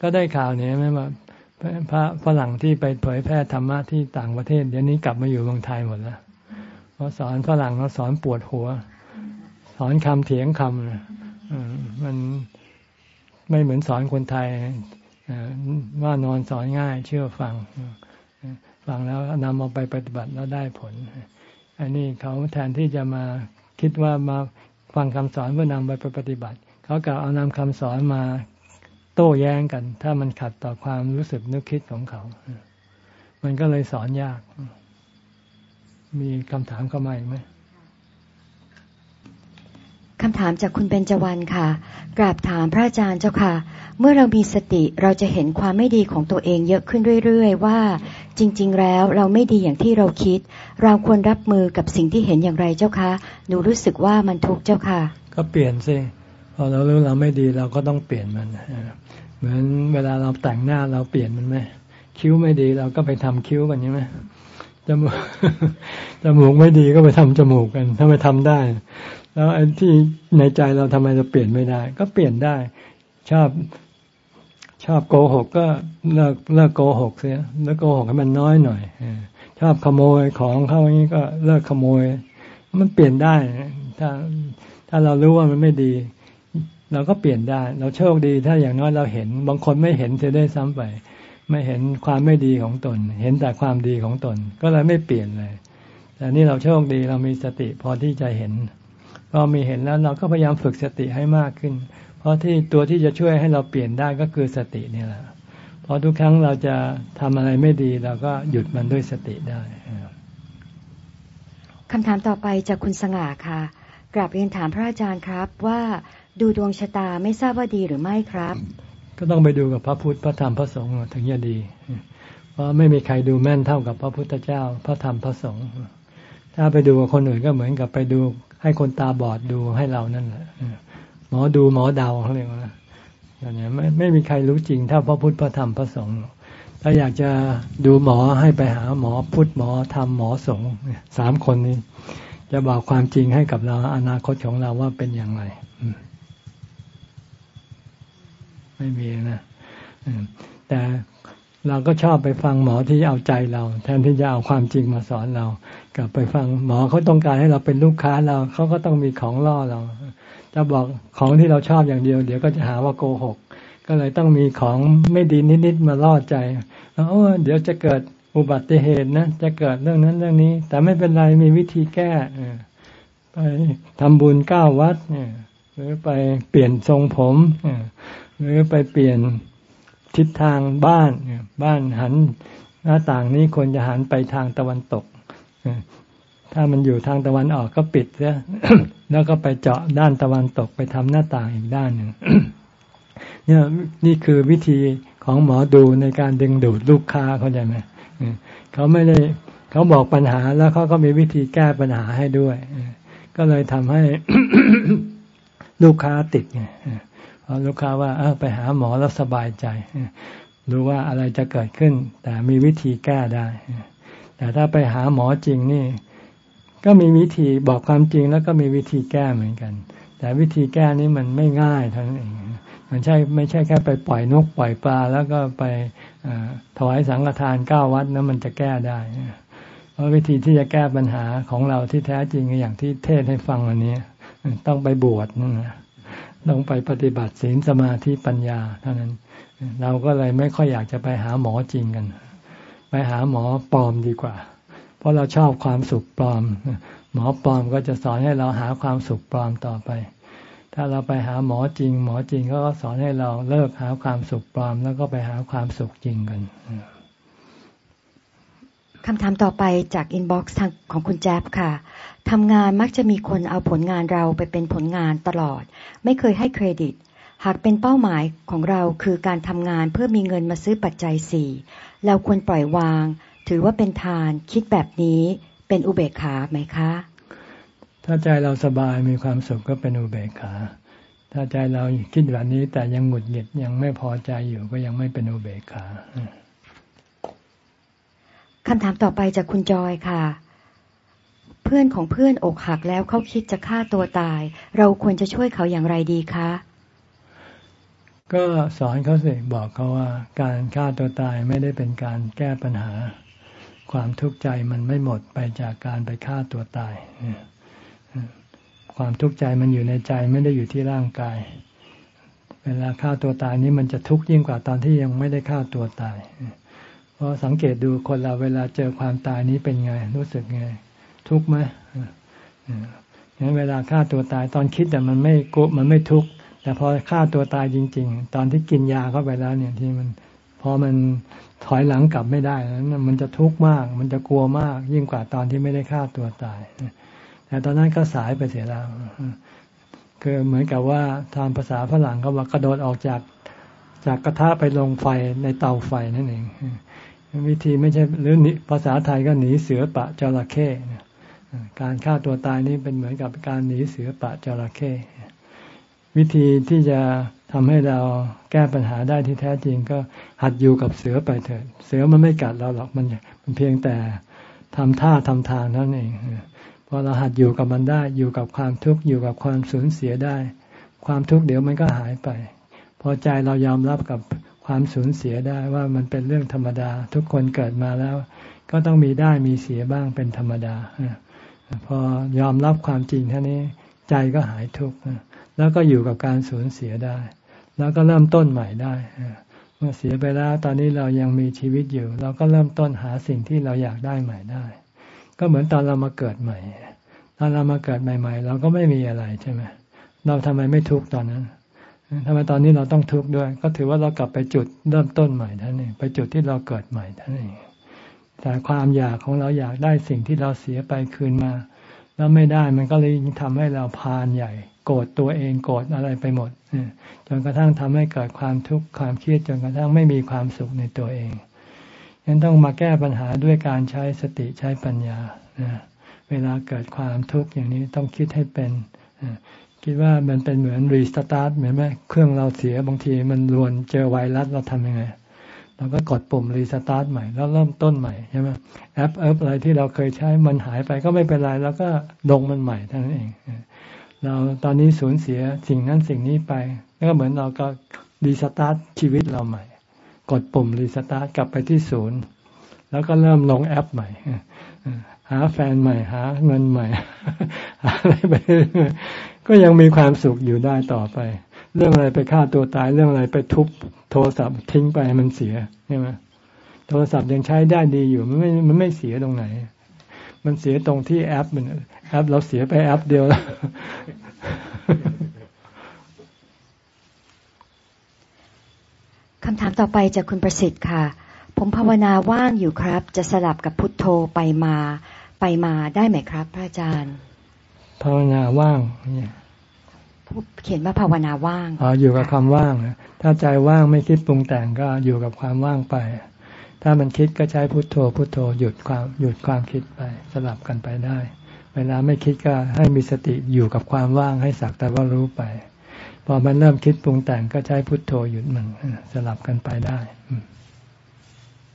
ก็ได้ข่าวเนี่ยไหมว่า พระฝรั่งที่ไปเผยแพร่ธรรมะที่ต่างประเทศ เดี๋ยวนี้กลับมาอยู่เมืองไทยหมดแล้วเพราะสอนฝรั่งเขาสอนปวดหัว สอนคำเถียงคำมันไม่เหมือนสอนคนไทยว่านอนสอนง่ายเชื่อฟัง ฟังแล้วนำเอาไปปฏิบัติแล้วได้ผล อันนี้เขาแทนที่จะมาคิดว่ามาฟังคำสอนเพื่อนำไปปฏิบัติ เขากลับเอานำคำสอนมา โต้แย้งกัน ถ้ามันขัดต่อความรู้สึกนึกคิดของเขา มันก็เลยสอนยาก มีคำถามเข้ามาอีกไหมคำถามจากคุณเบญจวรรณค่ะ กราบถามพระอาจารย์เจ้าค่ะ เมื่อเรามีสติเราจะเห็นความไม่ดีของตัวเองเยอะขึ้นเรื่อยๆ ว่า จริง ๆ แล้วเราไม่ดีอย่างที่เราคิด เราควรรับมือกับสิ่งที่เห็นอย่างไรเจ้าคะหนูรู้สึกว่ามันทุกข์เจ้าค่ะ ก็เปลี่ยนสิพอเรารู้เราไม่ดีเราก็ต้องเปลี่ยนมัน เหมือนเวลาเราแต่งหน้าเราเปลี่ยนมันไหมคิ้วไม่ดีเราก็ไปทำคิ้วกันใช่ไหมจมูกจมูกไม่ดีก็ไปทำจมูกกัน ถ้าไปทำได้ แล้วไอ้ที่ในใจเราทำไมเราเปลี่ยนไม่ได้ ก็เปลี่ยนได้ ชอบชอบโกหกก็เลิกเลิกโกหกเสียแล้วโกหกให้มันน้อยหน่อยชอบขโมยของเข้าอย่างนี้ก็เลิกขโมย มันเปลี่ยนได้ ถ้าถ้าเรารู้ว่ามันไม่ดี เราก็เปลี่ยนได้ เราโชคดีถ้าอย่างน้อยเราเห็น บางคนไม่เห็นเสียได้ซ้ำไป ไม่เห็นความไม่ดีของตน เห็นแต่ความดีของตน ก็เลยไม่เปลี่ยนเลย แต่นี่เราโชคดีเรามีสติพอที่จะเห็นพอมีเห็นแล้วเราก็พยายามฝึกสติให้มากขึ้น เพราะที่ตัวที่จะช่วยให้เราเปลี่ยนได้ก็คือสตินี่แหละเพราะทุกครั้งเราจะทำอะไรไม่ดีเราก็หยุดมันด้วยสติได้คำถามต่อไปจากคุณสง่าค่ะกราบเรียนถามพระอาจารย์ครับว่า ดูดวงชะตาไม่ทราบว่าดีหรือไม่ครับ ก็ต้องไปดูกับพระพุทธพระธรรมพระสงฆ์ถึงจะดี เพราะไม่มีใครดูแม่นเท่ากับพระพุทธเจ้า พระธรรมพระสงฆ์ถ้าไปดูกับคนอื่นก็เหมือนกับไปดู ให้คนตาบอดดูให้เรานั่นแหละหมอดูหมอเดาเขาเรียกว่าอย่างนี้ไม่ไม่มีใครรู้จริงเท่าพระพุทธพระธรรมพระสงฆ์ถ้าอยากจะดูหมอให้ไปหาหมอพุทธหมอธรรมหมอสงฆ์สามคนนี้ จะบอกความจริงให้กับเราอนาคตของเราว่าเป็นอย่างไร ไม่มีนะแต่เราก็ชอบไปฟังหมอที่เอาใจเรา แทนที่จะเอาความจริงมาสอนเรา กลับไปฟังหมอเขาต้องการให้เราเป็นลูกค้าเราเขาก็ต้องมีของล่อเราจะบอกของที่เราชอบอย่างเดียว เดี๋ยวก็จะหาว่าโกหก ก็เลยต้องมีของไม่ดีนิดๆมาล่อใจโอ้เดี๋ยวจะเกิดอุบัติเหตุนะจะเกิดเรื่องนั้นเรื่องนี้ แต่ไม่เป็นไรมีวิธีแก้ไปทำบุญเก้าวัดหรือไปเปลี่ยนทรงผม หรือไปเปลี่ยนทิศทางบ้านบ้านหันหน้าต่างนี้ควรจะหันไปทางตะวันตก ถ้ามันอยู่ทางตะวันออกก็ปิดเสียแล้วก็ไปเจาะด้านตะวันตกไปทำหน้าต่างอีกด้านหนึ่งเนี่ยนี่คือวิธีของหมอดูในการดึงดูดลูกค้าเข้าใจไหมเขาไม่ได้เขาบอกปัญหาแล้วเขาก็มีวิธีแก้ปัญหาให้ด้วย ก็เลยทำให้ลูกค้าติดไง ลูกค้าว่าเออไปหาหมอแล้วสบายใจ รู้ว่าอะไรจะเกิดขึ้น แต่มีวิธีแก้ได้ แต่ถ้าไปหาหมอจริงนี่ ก็มีวิธีบอกความจริงแล้วก็มีวิธีแก้เหมือนกัน แต่วิธีแก้นี้มันไม่ง่ายทั้งนั้นเองมันใช่ไม่ใช่แค่ไปปล่อยนกปล่อยปลา แล้วก็ไปถวายสังฆทานเก้าวัดนั้นมันจะแก้ได้ เพราะวิธีที่จะแก้ปัญหาของเราที่แท้จริงอย่างที่เทศให้ฟังวันนี้ ต้องไปบวชนั่นนะ ต้องไปปฏิบัติศีลสมาธิปัญญาเท่านั้น เราก็เลยไม่ค่อยอยากจะไปหาหมอจริงกัน ไปหาหมอปลอมดีกว่า เพราะเราชอบความสุขปลอม หมอปลอมก็จะสอนให้เราหาความสุขปลอมต่อไป ถ้าเราไปหาหมอจริง หมอจริงก็สอนให้เราเลิกหาความสุขปลอม แล้วก็ไปหาความสุขจริงกัน คำถามต่อไปจาก inbox ของคุณแจ๊บค่ะทำงานมักจะมีคนเอาผลงานเราไปเป็นผลงานตลอด ไม่เคยให้เครดิต หากเป็นเป้าหมายของเราคือการทำงานเพื่อมีเงินมาซื้อปัจจัยสี่เราควรปล่อยวาง ถือว่าเป็นทานคิดแบบนี้เป็นอุเบกขาไหมคะ ถ้าใจเราสบายมีความสุขก็เป็นอุเบกขา ถ้าใจเราคิดแบบนี้แต่ยังหงุดหงิดยังไม่พอใจอยู่ก็ยังไม่เป็นอุเบกขา คำถามต่อไปจากคุณจอยค่ะ เพื่อนของเพื่อนอกหักแล้วเขาคิดจะฆ่าตัวตาย เราควรจะช่วยเขาอย่างไรดีคะ ก็สอนเขาสิบอกเขาว่า การฆ่าตัวตายไม่ได้เป็นการแก้ปัญหา ความทุกข์ใจมันไม่หมดไปจากการไปฆ่าตัวตาย ความทุกข์ใจมันอยู่ในใจไม่ได้อยู่ที่ร่างกาย เวลาฆ่าตัวตายนี้มันจะทุกข์ยิ่งกว่าตอนที่ยังไม่ได้ฆ่าตัวตาย พอสังเกตดูคนเราเวลาเจอความตายนี้เป็นไง รู้สึกไง ทุกข์ไหมงั้นเวลาฆ่าตัวตายตอนคิดแต่มันไม่กุมันไม่ทุกข์แต่พอฆ่าตัวตายจริง ๆ ตอนที่กินยาเข้าไปแล้วเนี่ยที่มันพอมันถอยหลังกลับไม่ได้นั้นมันจะทุกข์มาก มันจะกลัวมาก ยิ่งกว่าตอนที่ไม่ได้ฆ่าตัวตายแต่ตอนนั้นก็สายไปเสียแล้วคือเหมือนกับว่าทางภาษาฝรั่งเขาว่ากระโดดออกจากจากกระทะไปลงไฟในเตาไฟนั่นเอง วิธีไม่ใช่หรือภาษาไทยก็หนีเสือปะจระเข้การฆ่าตัวตายนี้เป็นเหมือนกับการหนีเสือปะจระเข้วิธีที่จะทำให้เราแก้ปัญหาได้ที่แท้จริงก็หัดอยู่กับเสือไปเถิดเสือมันไม่กัดเราหรอกมันมันเพียงแต่ทำท่าทำทางนั่นเองพอเราหัดอยู่กับมันได้อยู่กับความทุกข์อยู่กับความสูญเสียได้ ความทุกข์เดี๋ยวมันก็หายไป พอใจเรายอมรับกับ ความสูญเสียได้ว่ามันเป็นเรื่องธรรมดา ทุกคนเกิดมาแล้ว ก็ต้องมีได้มีเสียบ้างเป็นธรรมดาพอยอมรับความจริงท่านี้ใจก็หายทุกข์แล้วก็อยู่กับการสูญเสียได้ แล้วก็เริ่มต้นใหม่ได้เมื่อเสียไปแล้วตอนนี้เรายังมีชีวิตอยู่ เราก็เริ่มต้นหาสิ่งที่เราอยากได้ใหม่ได้ ก็เหมือนตอนเรามาเกิดใหม่ ตอนเรามาเกิดใหม่ ๆ เราก็ไม่มีอะไรใช่ไหมเราทำไมไม่ทุกข์ตอนนั้น ทำไมตอนนี้เราต้องทุกข์ด้วย ก็ถือว่าเรากลับไปจุดเริ่มต้นใหม่ท่านเองไปจุดที่เราเกิดใหม่ท่านเองแต่ความอยากของเราอยากได้สิ่งที่เราเสียไปคืนมา แล้วไม่ได้มันก็เลยทำให้เราพานใหญ่ โกรธตัวเองโกรธอะไรไปหมดจนกระทั่งทำให้เกิดความทุกข์ความเครียดจนกระทั่งไม่มีความสุขในตัวเองยังต้องมาแก้ปัญหาด้วยการใช้สติใช้ปัญญาเวลาเกิดความทุกข์อย่างนี้ต้องคิดให้เป็น คิดว่ามันเป็นเหมือน restart เหมือนไหมเครื่องเราเสียบางทีมันรวนเจอไวรัสเราทำยังไงเราก็กดปุ่ม restart ใหม่แล้วเริ่มต้นใหม่ใช่ไหมแอปแอปอะไรที่เราเคยใช้มันหายไปก็ไม่เป็นไรแล้วก็ลงมันใหม่เท่านั้นเอง เราตอนนี้สูญเสียสิ่งนั้นสิ่งนี้ไปก็เหมือนเราก็ restart ชีวิตเราใหม่ กดปุ่ม restart กลับไปที่ศูนย์แล้วก็เริ่มลงแอปใหม่หาแฟนใหม่ หาเงินใหม่หาอะไรไป ก็ยังมีความสุขอยู่ได้ต่อไป เรื่องอะไรไปฆ่าตัวตาย เรื่องอะไรไปทุบโทรศัพท์ทิ้งไปมันเสียใช่ไหมโทรศัพท์ยังใช้ได้ดีอยู่ มันไม่ มันไม่เสียตรงไหน มันเสียตรงที่แอปมันแอปเราเสียไปแอปเดียวแล้วคำถามต่อไปจากคุณประสิทธิ์ค่ะ ผมภาวนาว่างอยู่ครับ จะสลับกับพุทโธไปมา ไปมาได้ไหมครับ พระอาจารย์ ภาวนาว่างเนี่ยเขียนว่าภาวนาว่างอ๋ออยู่กับความว่างถ้าใจว่างไม่คิดปรุงแต่งก็อยู่กับความว่างไป ถ้ามันคิดก็ใช้พุทโธ พุทโธหยุดความหยุดความคิดไปสลับกันไปได้ เวลาไม่คิดก็ให้มีสติอยู่กับความว่างให้สักแต่ว่ารู้ไป พอมันเริ่มคิดปรุงแต่งก็ใช้พุทโธหยุดมันสลับกันไปได้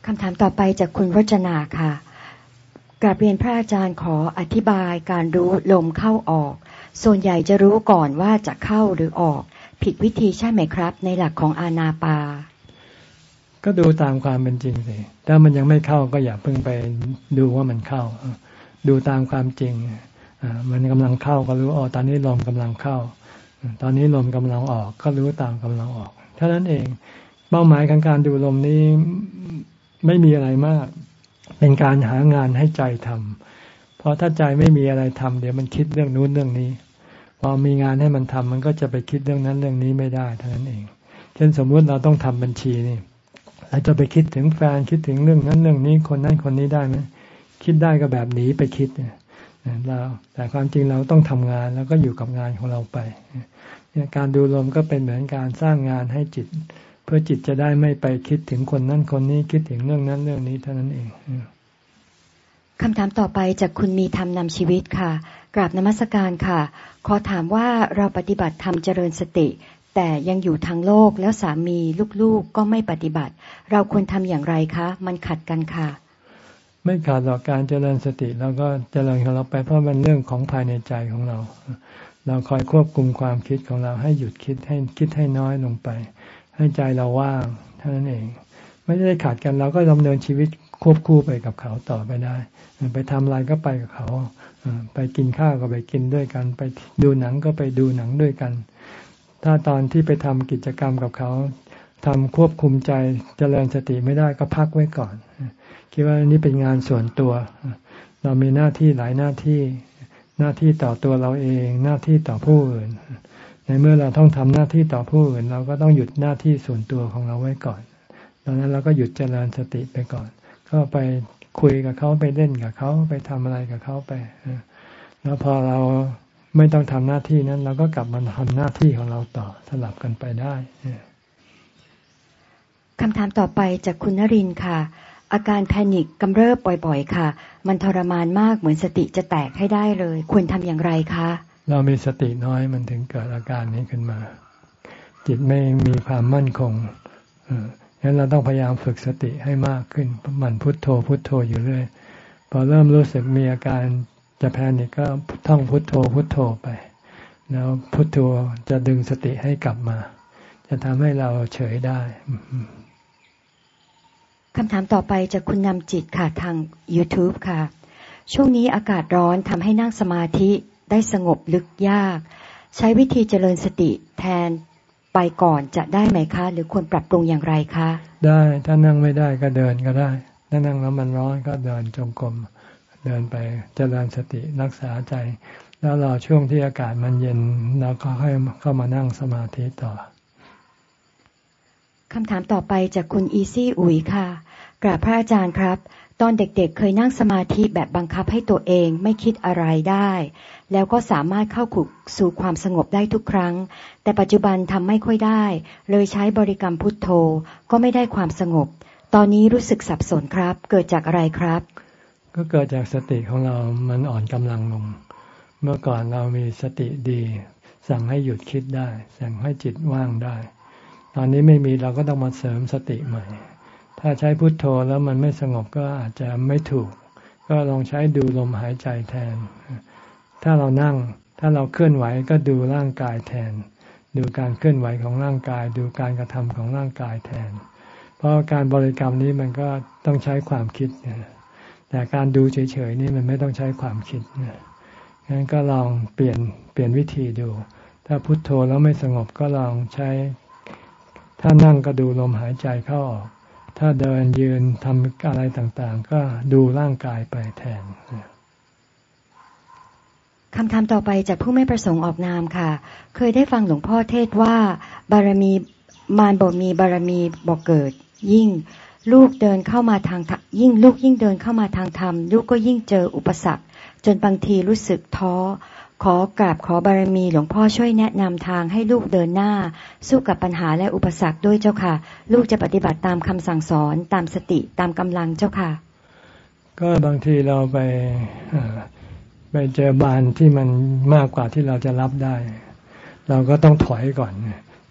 คำถามต่อไปจากคุณวจนาค่ะ กราบเรียนพระอาจารย์ขออธิบายการรู้ลมเข้าออก ส่วนใหญ่จะรู้ก่อนว่าจะเข้าหรือออก ผิดวิธีใช่ไหมครับ ในหลักของอาณาปา ก็ดูตามความเป็นจริงสิถ้ามันยังไม่เข้าก็อย่าเพิ่งไปดูว่ามันเข้า ดูตามความจริงมันกำลังเข้าก็รู้อ๋อตอนนี้ลมกำลังเข้า ตอนนี้ลมกำลังออกก็รู้ตามกำลังออกเท่านั้นเองเป้าหมายของการดูลมนี้ไม่มีอะไรมาก เป็นการหางานให้ใจทำเพราะถ้าใจไม่มีอะไรทำเดี๋ยวมันคิดเรื่องนู้นเรื่องนี้ พอมีงานให้มันทำมันก็จะไปคิดเรื่องนั้นเรื่องนี้ไม่ได้เท่านั้นเอง เช่นสมมุติเราต้องทำบัญชีนี่เราจะไปคิดถึงแฟนคิดถึงเรื่องนั้นเรื่องนี้คนนั้นคนนี้ได้ไหมคิดได้ก็แบบหนีไปคิดเนี่ยเราแต่ความจริงเราต้องทำงานแล้วก็อยู่กับงานของเราไป การดูลมก็เป็นเหมือนการสร้างงานให้จิต เพื่อจิตจะได้ไม่ไปคิดถึงคนนั้นคนนี้คิดถึงเรื่องนั้นเรื่องนี้เท่านั้นเองคำถามต่อไปจากคุณมีธรรมนำชีวิตค่ะ กราบนมัสการค่ะ ขอถามว่าเราปฏิบัติธรรมเจริญสติ แต่ยังอยู่ทางโลกแล้วสามีลูกๆกก็ไม่ปฏิบัติ เราควรทำอย่างไรคะ มันขัดกันค่ะ ไม่ขาดหรอกการเจริญสติเราก็เจริญของเราไปเพราะมันเรื่องของภายในใจของเรา เราคอยควบคุมความคิดของเราให้หยุดคิดให้คิดให้น้อยลงไป ให้ใจเราว่างเท่านั้นเอง ไม่ได้ขาดกันเราก็ดำเนินชีวิตควบคู่ไปกับเขาต่อไปได้ ไปทำอะไรก็ไปกับเขาไปกินข้าวก็ไปกินด้วยกัน ไปดูหนังก็ไปดูหนังด้วยกัน ถ้าตอนที่ไปทำกิจกรรมกับเขาทำควบคุมใจเจริญสติไม่ได้ก็พักไว้ก่อน คิดว่านี่เป็นงานส่วนตัว เรามีหน้าที่หลายหน้าที่ หน้าที่ต่อตัวเราเอง หน้าที่ต่อผู้อื่น ในเมื่อเราต้องทำหน้าที่ต่อผู้อื่น เราก็ต้องหยุดหน้าที่ส่วนตัวของเราไว้ก่อนดังนั้นเราก็หยุดเจริญสติไปก่อน ก็ไปคุยกับเขาไปเล่นกับเขาไปทำอะไรกับเขาไปแล้วพอเราไม่ต้องทำหน้าที่นั้น เราก็กลับมาทำหน้าที่ของเราต่อสลับกันไปได้คำถามต่อไปจากคุณนรินค่ะ อาการแพนิคกำเริบบ่อย ๆ ค่ะ มันทรมานมากเหมือนสติจะแตกให้ได้เลย ควรทำอย่างไรคะ เรามีสติน้อยมันถึงเกิดอาการนี้ขึ้นมา จิตไม่มีความมั่นคงงั้นเราต้องพยายามฝึกสติให้มากขึ้นมันพุทโธพุทโธอยู่เรื่อยพอเริ่มรู้สึกมีอาการจะแพนิกก็ท่องพุทโธพุทโธไป แล้วพุทโธจะดึงสติให้กลับมา จะทำให้เราเฉยได้คำถามต่อไปจากคุณนำจิตค่ะทาง YouTube ค่ะ ช่วงนี้อากาศร้อนทำให้นั่งสมาธิ ได้สงบลึกยาก ใช้วิธีเจริญสติแทนไปก่อนจะได้ไหมคะ หรือควรปรับปรุงอย่างไรคะ ได้ถ้านั่งไม่ได้ก็เดินก็ได้ ถ้านั่งแล้วมันร้อนก็เดินจงกรมเดินไปเจริญสติรักษาใจ แล้วรอช่วงที่อากาศมันเย็นเราก็ค่อยเข้ามานั่งสมาธิต่อคำถามต่อไปจากคุณอีซี่อุ๋ยค่ะกราบพระอาจารย์ครับ ตอนเด็กๆเเคยนั่งสมาธิแบบบังคับให้ตัวเองไม่คิดอะไรได้ แล้วก็สามารถเข้าสู่ความสงบได้ทุกครั้ง แต่ปัจจุบันทำไม่ค่อยได้ เลยใช้บริกรรมพุทโธก็ไม่ได้ความสงบ ตอนนี้รู้สึกสับสนครับ เกิดจากอะไรครับ ก็เกิดจากสติของเรามันอ่อนกำลังลง เมื่อก่อนเรามีสติดี สั่งให้หยุดคิดได้ สั่งให้จิตว่างได้ ตอนนี้ไม่มีเราก็ต้องมาเสริมสติใหม่ ถ้าใช้พุทโธแล้วมันไม่สงบก็อาจจะไม่ถูก ก็ลองใช้ดูลมหายใจแทน ถ้าเรานั่ง ถ้าเราเคลื่อนไหวก็ดูร่างกายแทน ดูการเคลื่อนไหวของร่างกาย ดูการกระทำของร่างกายแทน เพราะการบริกรรมนี้มันก็ต้องใช้ความคิดแต่การดูเฉยๆนี่มันไม่ต้องใช้ความคิดงั้นก็ลองเปลี่ยนเปลี่ยนวิธีดู ถ้าพุทโธแล้วไม่สงบก็ลองใช้ ถ้านั่งก็ดูลมหายใจเข้าออก ถ้าเดินยืนทำอะไรต่างๆ ก็ดูร่างกายไปแทนคำถามต่อไปจากผู้ไม่ประสงค์ออกนามค่ะ เคยได้ฟังหลวงพ่อเทศว่า บารมีมารบอกมีบารมีบอกเกิด ยิ่งลูกเดินเข้ามาทางยิ่งลูกยิ่งเดินเข้ามาทางธรรม ลูกก็ยิ่งเจออุปสรรค จนบางทีรู้สึกท้อ ขอกราบขอบารมีหลวงพ่อช่วยแนะนำทางให้ลูกเดินหน้า สู้กับปัญหาและอุปสรรคด้วยเจ้าค่ะ ลูกจะปฏิบัติตามคำสั่งสอนตามสติตามกำลังเจ้าค่ะ ก็บางทีเราไปไปเจอบานที่มันมากกว่าที่เราจะรับได้ เราก็ต้องถอยก่อน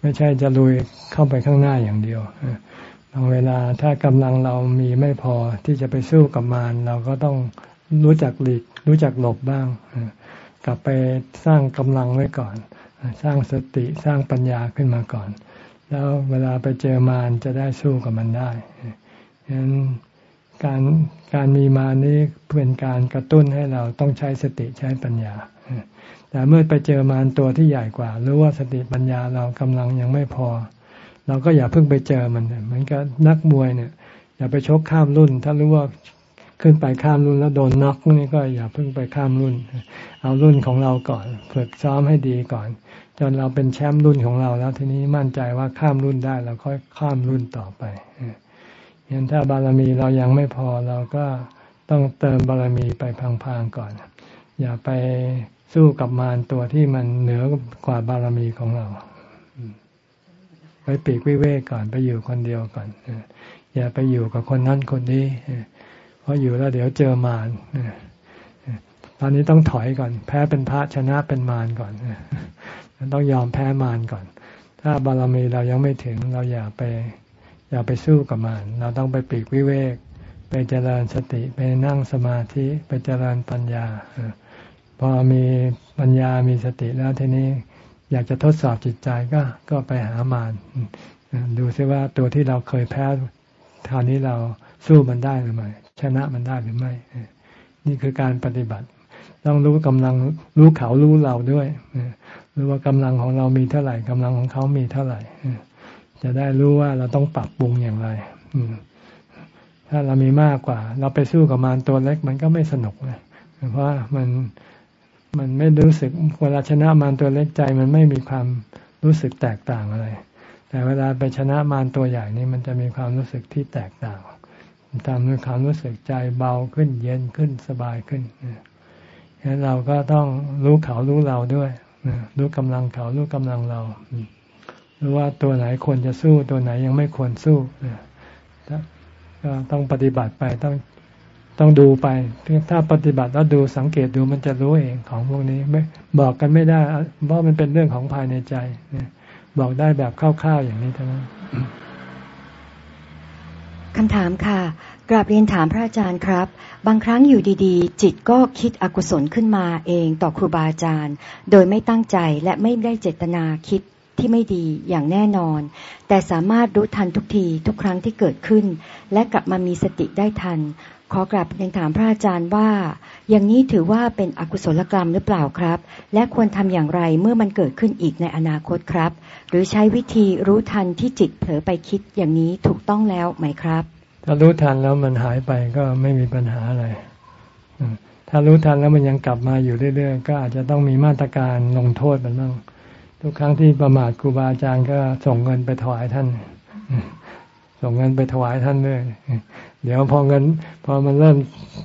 ไม่ใช่จะลุยเข้าไปข้างหน้าอย่างเดียวบางเวลาถ้ากำลังเรามีไม่พอที่จะไปสู้กับมารเราก็ต้องรู้จักหลีกรู้จักหลบบ้าง กลับไปสร้างกำลังไว้ก่อน สร้างสติสร้างปัญญาขึ้นมาก่อน แล้วเวลาไปเจอมารจะได้สู้กับมันได้ฉะนั้นการการมีมานี้เป็นการกระตุ้นให้เราต้องใช้สติใช้ปัญญา แต่เมื่อไปเจอมารตัวที่ใหญ่กว่า รู้ว่าสติปัญญาเรากำลังยังไม่พอ เราก็อย่าเพิ่งไปเจอมันเหมือนกับนักมวยเนี่ย อย่าไปชกข้ามรุ่น ถ้ารู้ว่า ขึ้นไปข้ามรุ่นแล้วโดนน็อกนี่ก็อย่าเพิ่งไปข้ามรุ่น เอารุ่นของเราก่อนฝึกซ้อมให้ดีก่อน จนเราเป็นแชมป์รุ่นของเราแล้วทีนี้มั่นใจว่าข้ามรุ่นได้เราค่อยข้ามรุ่นต่อไปยันถ้าบารมีเรายังไม่พอเราก็ต้องเติมบารมีไปพังๆก่อน อย่าไปสู้กับมารตัวที่มันเหนือกว่าบารมีของเราไปปีกวิเวกก่อนไปอยู่คนเดียวก่อนอย่าไปอยู่กับคนนั้นคนนี้ เพราะอยู่แล้วเดี๋ยวเจอมารตอนนี้ต้องถอยก่อน แพ้เป็นพระชนะเป็นมารก่อนต้องยอมแพ้มารก่อน ถ้าบารมีเรายังไม่ถึงเราอย่าไป อย่าไปสู้กับมารเราต้องไปปีกวิเวก ไปเจริญสติไปนั่งสมาธิไปเจริญปัญญาพอมีปัญญามีสติแล้วทีนี้อยากจะทดสอบจิตใจก็ก็ไปหามารดูซิว่าตัวที่เราเคยแพ้คราวนี้เราสู้มันได้หรือไม่ ชนะมันได้หรือไม่ นี่คือการปฏิบัติ ต้องรู้กำลังรู้เขารู้เราด้วยรู้ว่ากำลังของเรามีเท่าไหร่กำลังของเขามีเท่าไหร่จะได้รู้ว่าเราต้องปรับปรุงอย่างไรถ้าเรามีมากกว่า เราไปสู้กับมารตัวเล็กมันก็ไม่สนุกนะเพราะมันมันไม่รู้สึกเวลาชนะมารตัวเล็กใจ มันไม่มีความรู้สึกแตกต่างอะไร แต่เวลาไปชนะมารตัวใหญ่นี่มันจะมีความรู้สึกที่แตกต่าง ทำให้ความรู้สึกใจเบาขึ้นเย็นขึ้นสบายขึ้นฉะนั้นเราก็ต้องรู้เขารู้เราด้วยรู้กำลังเขารู้กำลังเรารู้ว่าตัวไหนควรจะสู้ตัวไหนยังไม่ควรสู้ก็ต้องปฏิบัติไปต้องต้องดูไป ถ้าปฏิบัติแล้วดูสังเกตดูมันจะรู้เองของพวกนี้ไม่บอกกันไม่ได้ เพราะมันเป็นเรื่องของภายในใจบอกได้แบบคร่าวๆอย่างนี้เท่านั้น คำถามค่ะ กราบเรียนถามพระอาจารย์ครับ บางครั้งอยู่ดีๆ จิตก็คิดอกุศลขึ้นมาเองต่อครูบาอาจารย์ โดยไม่ตั้งใจและไม่ได้เจตนาคิดที่ไม่ดีอย่างแน่นอน แต่สามารถรู้ทันทุกทีทุกครั้งที่เกิดขึ้น และกลับมามีสติได้ทัน ขอกราบเรียนถามพระอาจารย์ว่า อย่างนี้ถือว่าเป็นอกุศลกรรมหรือเปล่าครับ และควรทำอย่างไรเมื่อมันเกิดขึ้นอีกในอนาคตครับ หรือใช้วิธีรู้ทันที่จิตเผลอไปคิดอย่างนี้ถูกต้องแล้วไหมครับ ถ้ารู้ทันแล้วมันหายไปก็ไม่มีปัญหาอะไร ถ้ารู้ทันแล้วมันยังกลับมาอยู่เรื่อยๆ ก็อาจจะต้องมีมาตรการลงโทษมันบ้างทุกครั้งที่ประมาทครูบาอาจารย์ก็ส่งเงินไปถวายท่าน ส่งเงินไปถวายท่านเลย เดี๋ยวพอเงินพอมันเริ่ม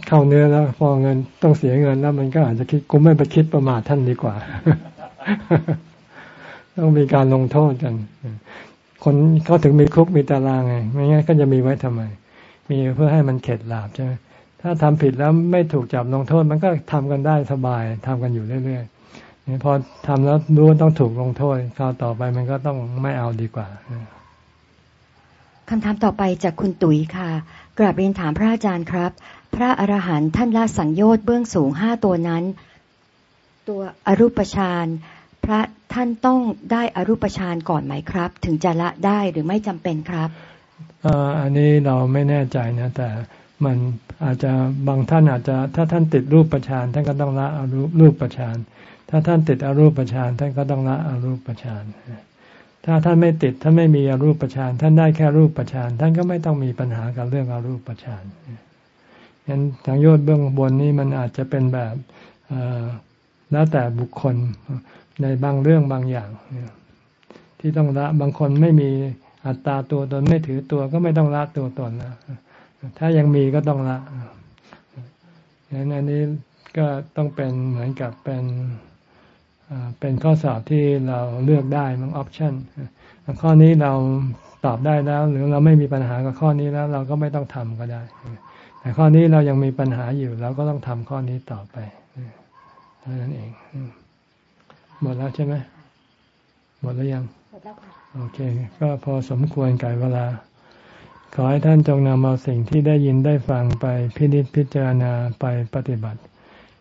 เข้าเนื้อแล้ว พอเงินต้องเสียเงินแล้ว มันก็อาจจะคิดกูไม่ไปคิดประมาทท่านดีกว่า ต้องมีการลงโทษกัน คนเขาถึงมีคุกมีตารางไงไม่งั้นก็จะมีไว้ทำไม มีเพื่อให้มันเข็ดหลาบใช่ไหมถ้าทำผิดแล้วไม่ถูกจับลงโทษ มันก็ทำกันได้สบายทำกันอยู่เรื่อยๆพอทำแล้วรู้ว่าต้องถูกลงโทษคราวต่อไปมันก็ต้องไม่เอาดีกว่าคำถามต่อไปจากคุณตุ๋ยค่ะ กราบเรียนถามพระอาจารย์ครับ พระอรหันต์ท่านละสังโยชน์เบื้องสูงห้าตัวนั้น ตัวอรูปฌานพระท่านต้องได้อรูปฌานก่อนไหมครับ ถึงจะละได้หรือไม่จำเป็นครับอันนี้เราไม่แน่ใจนะแต่มันอาจจะบางท่านอาจจะถ้าท่านติดรูปประชานท่านก็ต้องละอรูปรูปประชานถ้าท่านติดอรูปประชานท่านก็ต้องละอรูปประชาน ถ้าท่านไม่ติดท่านไม่มีอรูปประชานท่านได้แค่รูปประชานท่านก็ไม่ต้องมีปัญหากับเรื่องอรูปประชานยันทางโยชน์เบื้องบนนี้มันอาจจะเป็นแบบแล้วแต่บุคคลในบางเรื่องบางอย่างที่ต้องละบางคนไม่มีอัตตาตัวตนไม่ถือตัวก็ไม่ต้องละตัวตนนะถ้ายังมีก็ต้องละอย่างนั้นอันนี้ก็ต้องเป็นเหมือนกับเป็น เป็นข้อสอบที่เราเลือกได้มันออปชันข้อนี้เราตอบได้แล้ว หรือเราไม่มีปัญหากับข้อนี้แล้ว เราก็ไม่ต้องทำก็ได้ แต่ข้อนี้เรายังมีปัญหาอยู่เราก็ต้องทำข้อนี้ต่อไปเท่านั้นเอง หมดแล้วใช่ไหมหมดแล้วยังหมดแล้วค่ะโอเค ก็พอสมควรก่เวลา ขอให้ท่านจงนำเอาสิ่งที่ได้ยินได้ฟังไปพินิจพิจารณาไปปฏิบัติ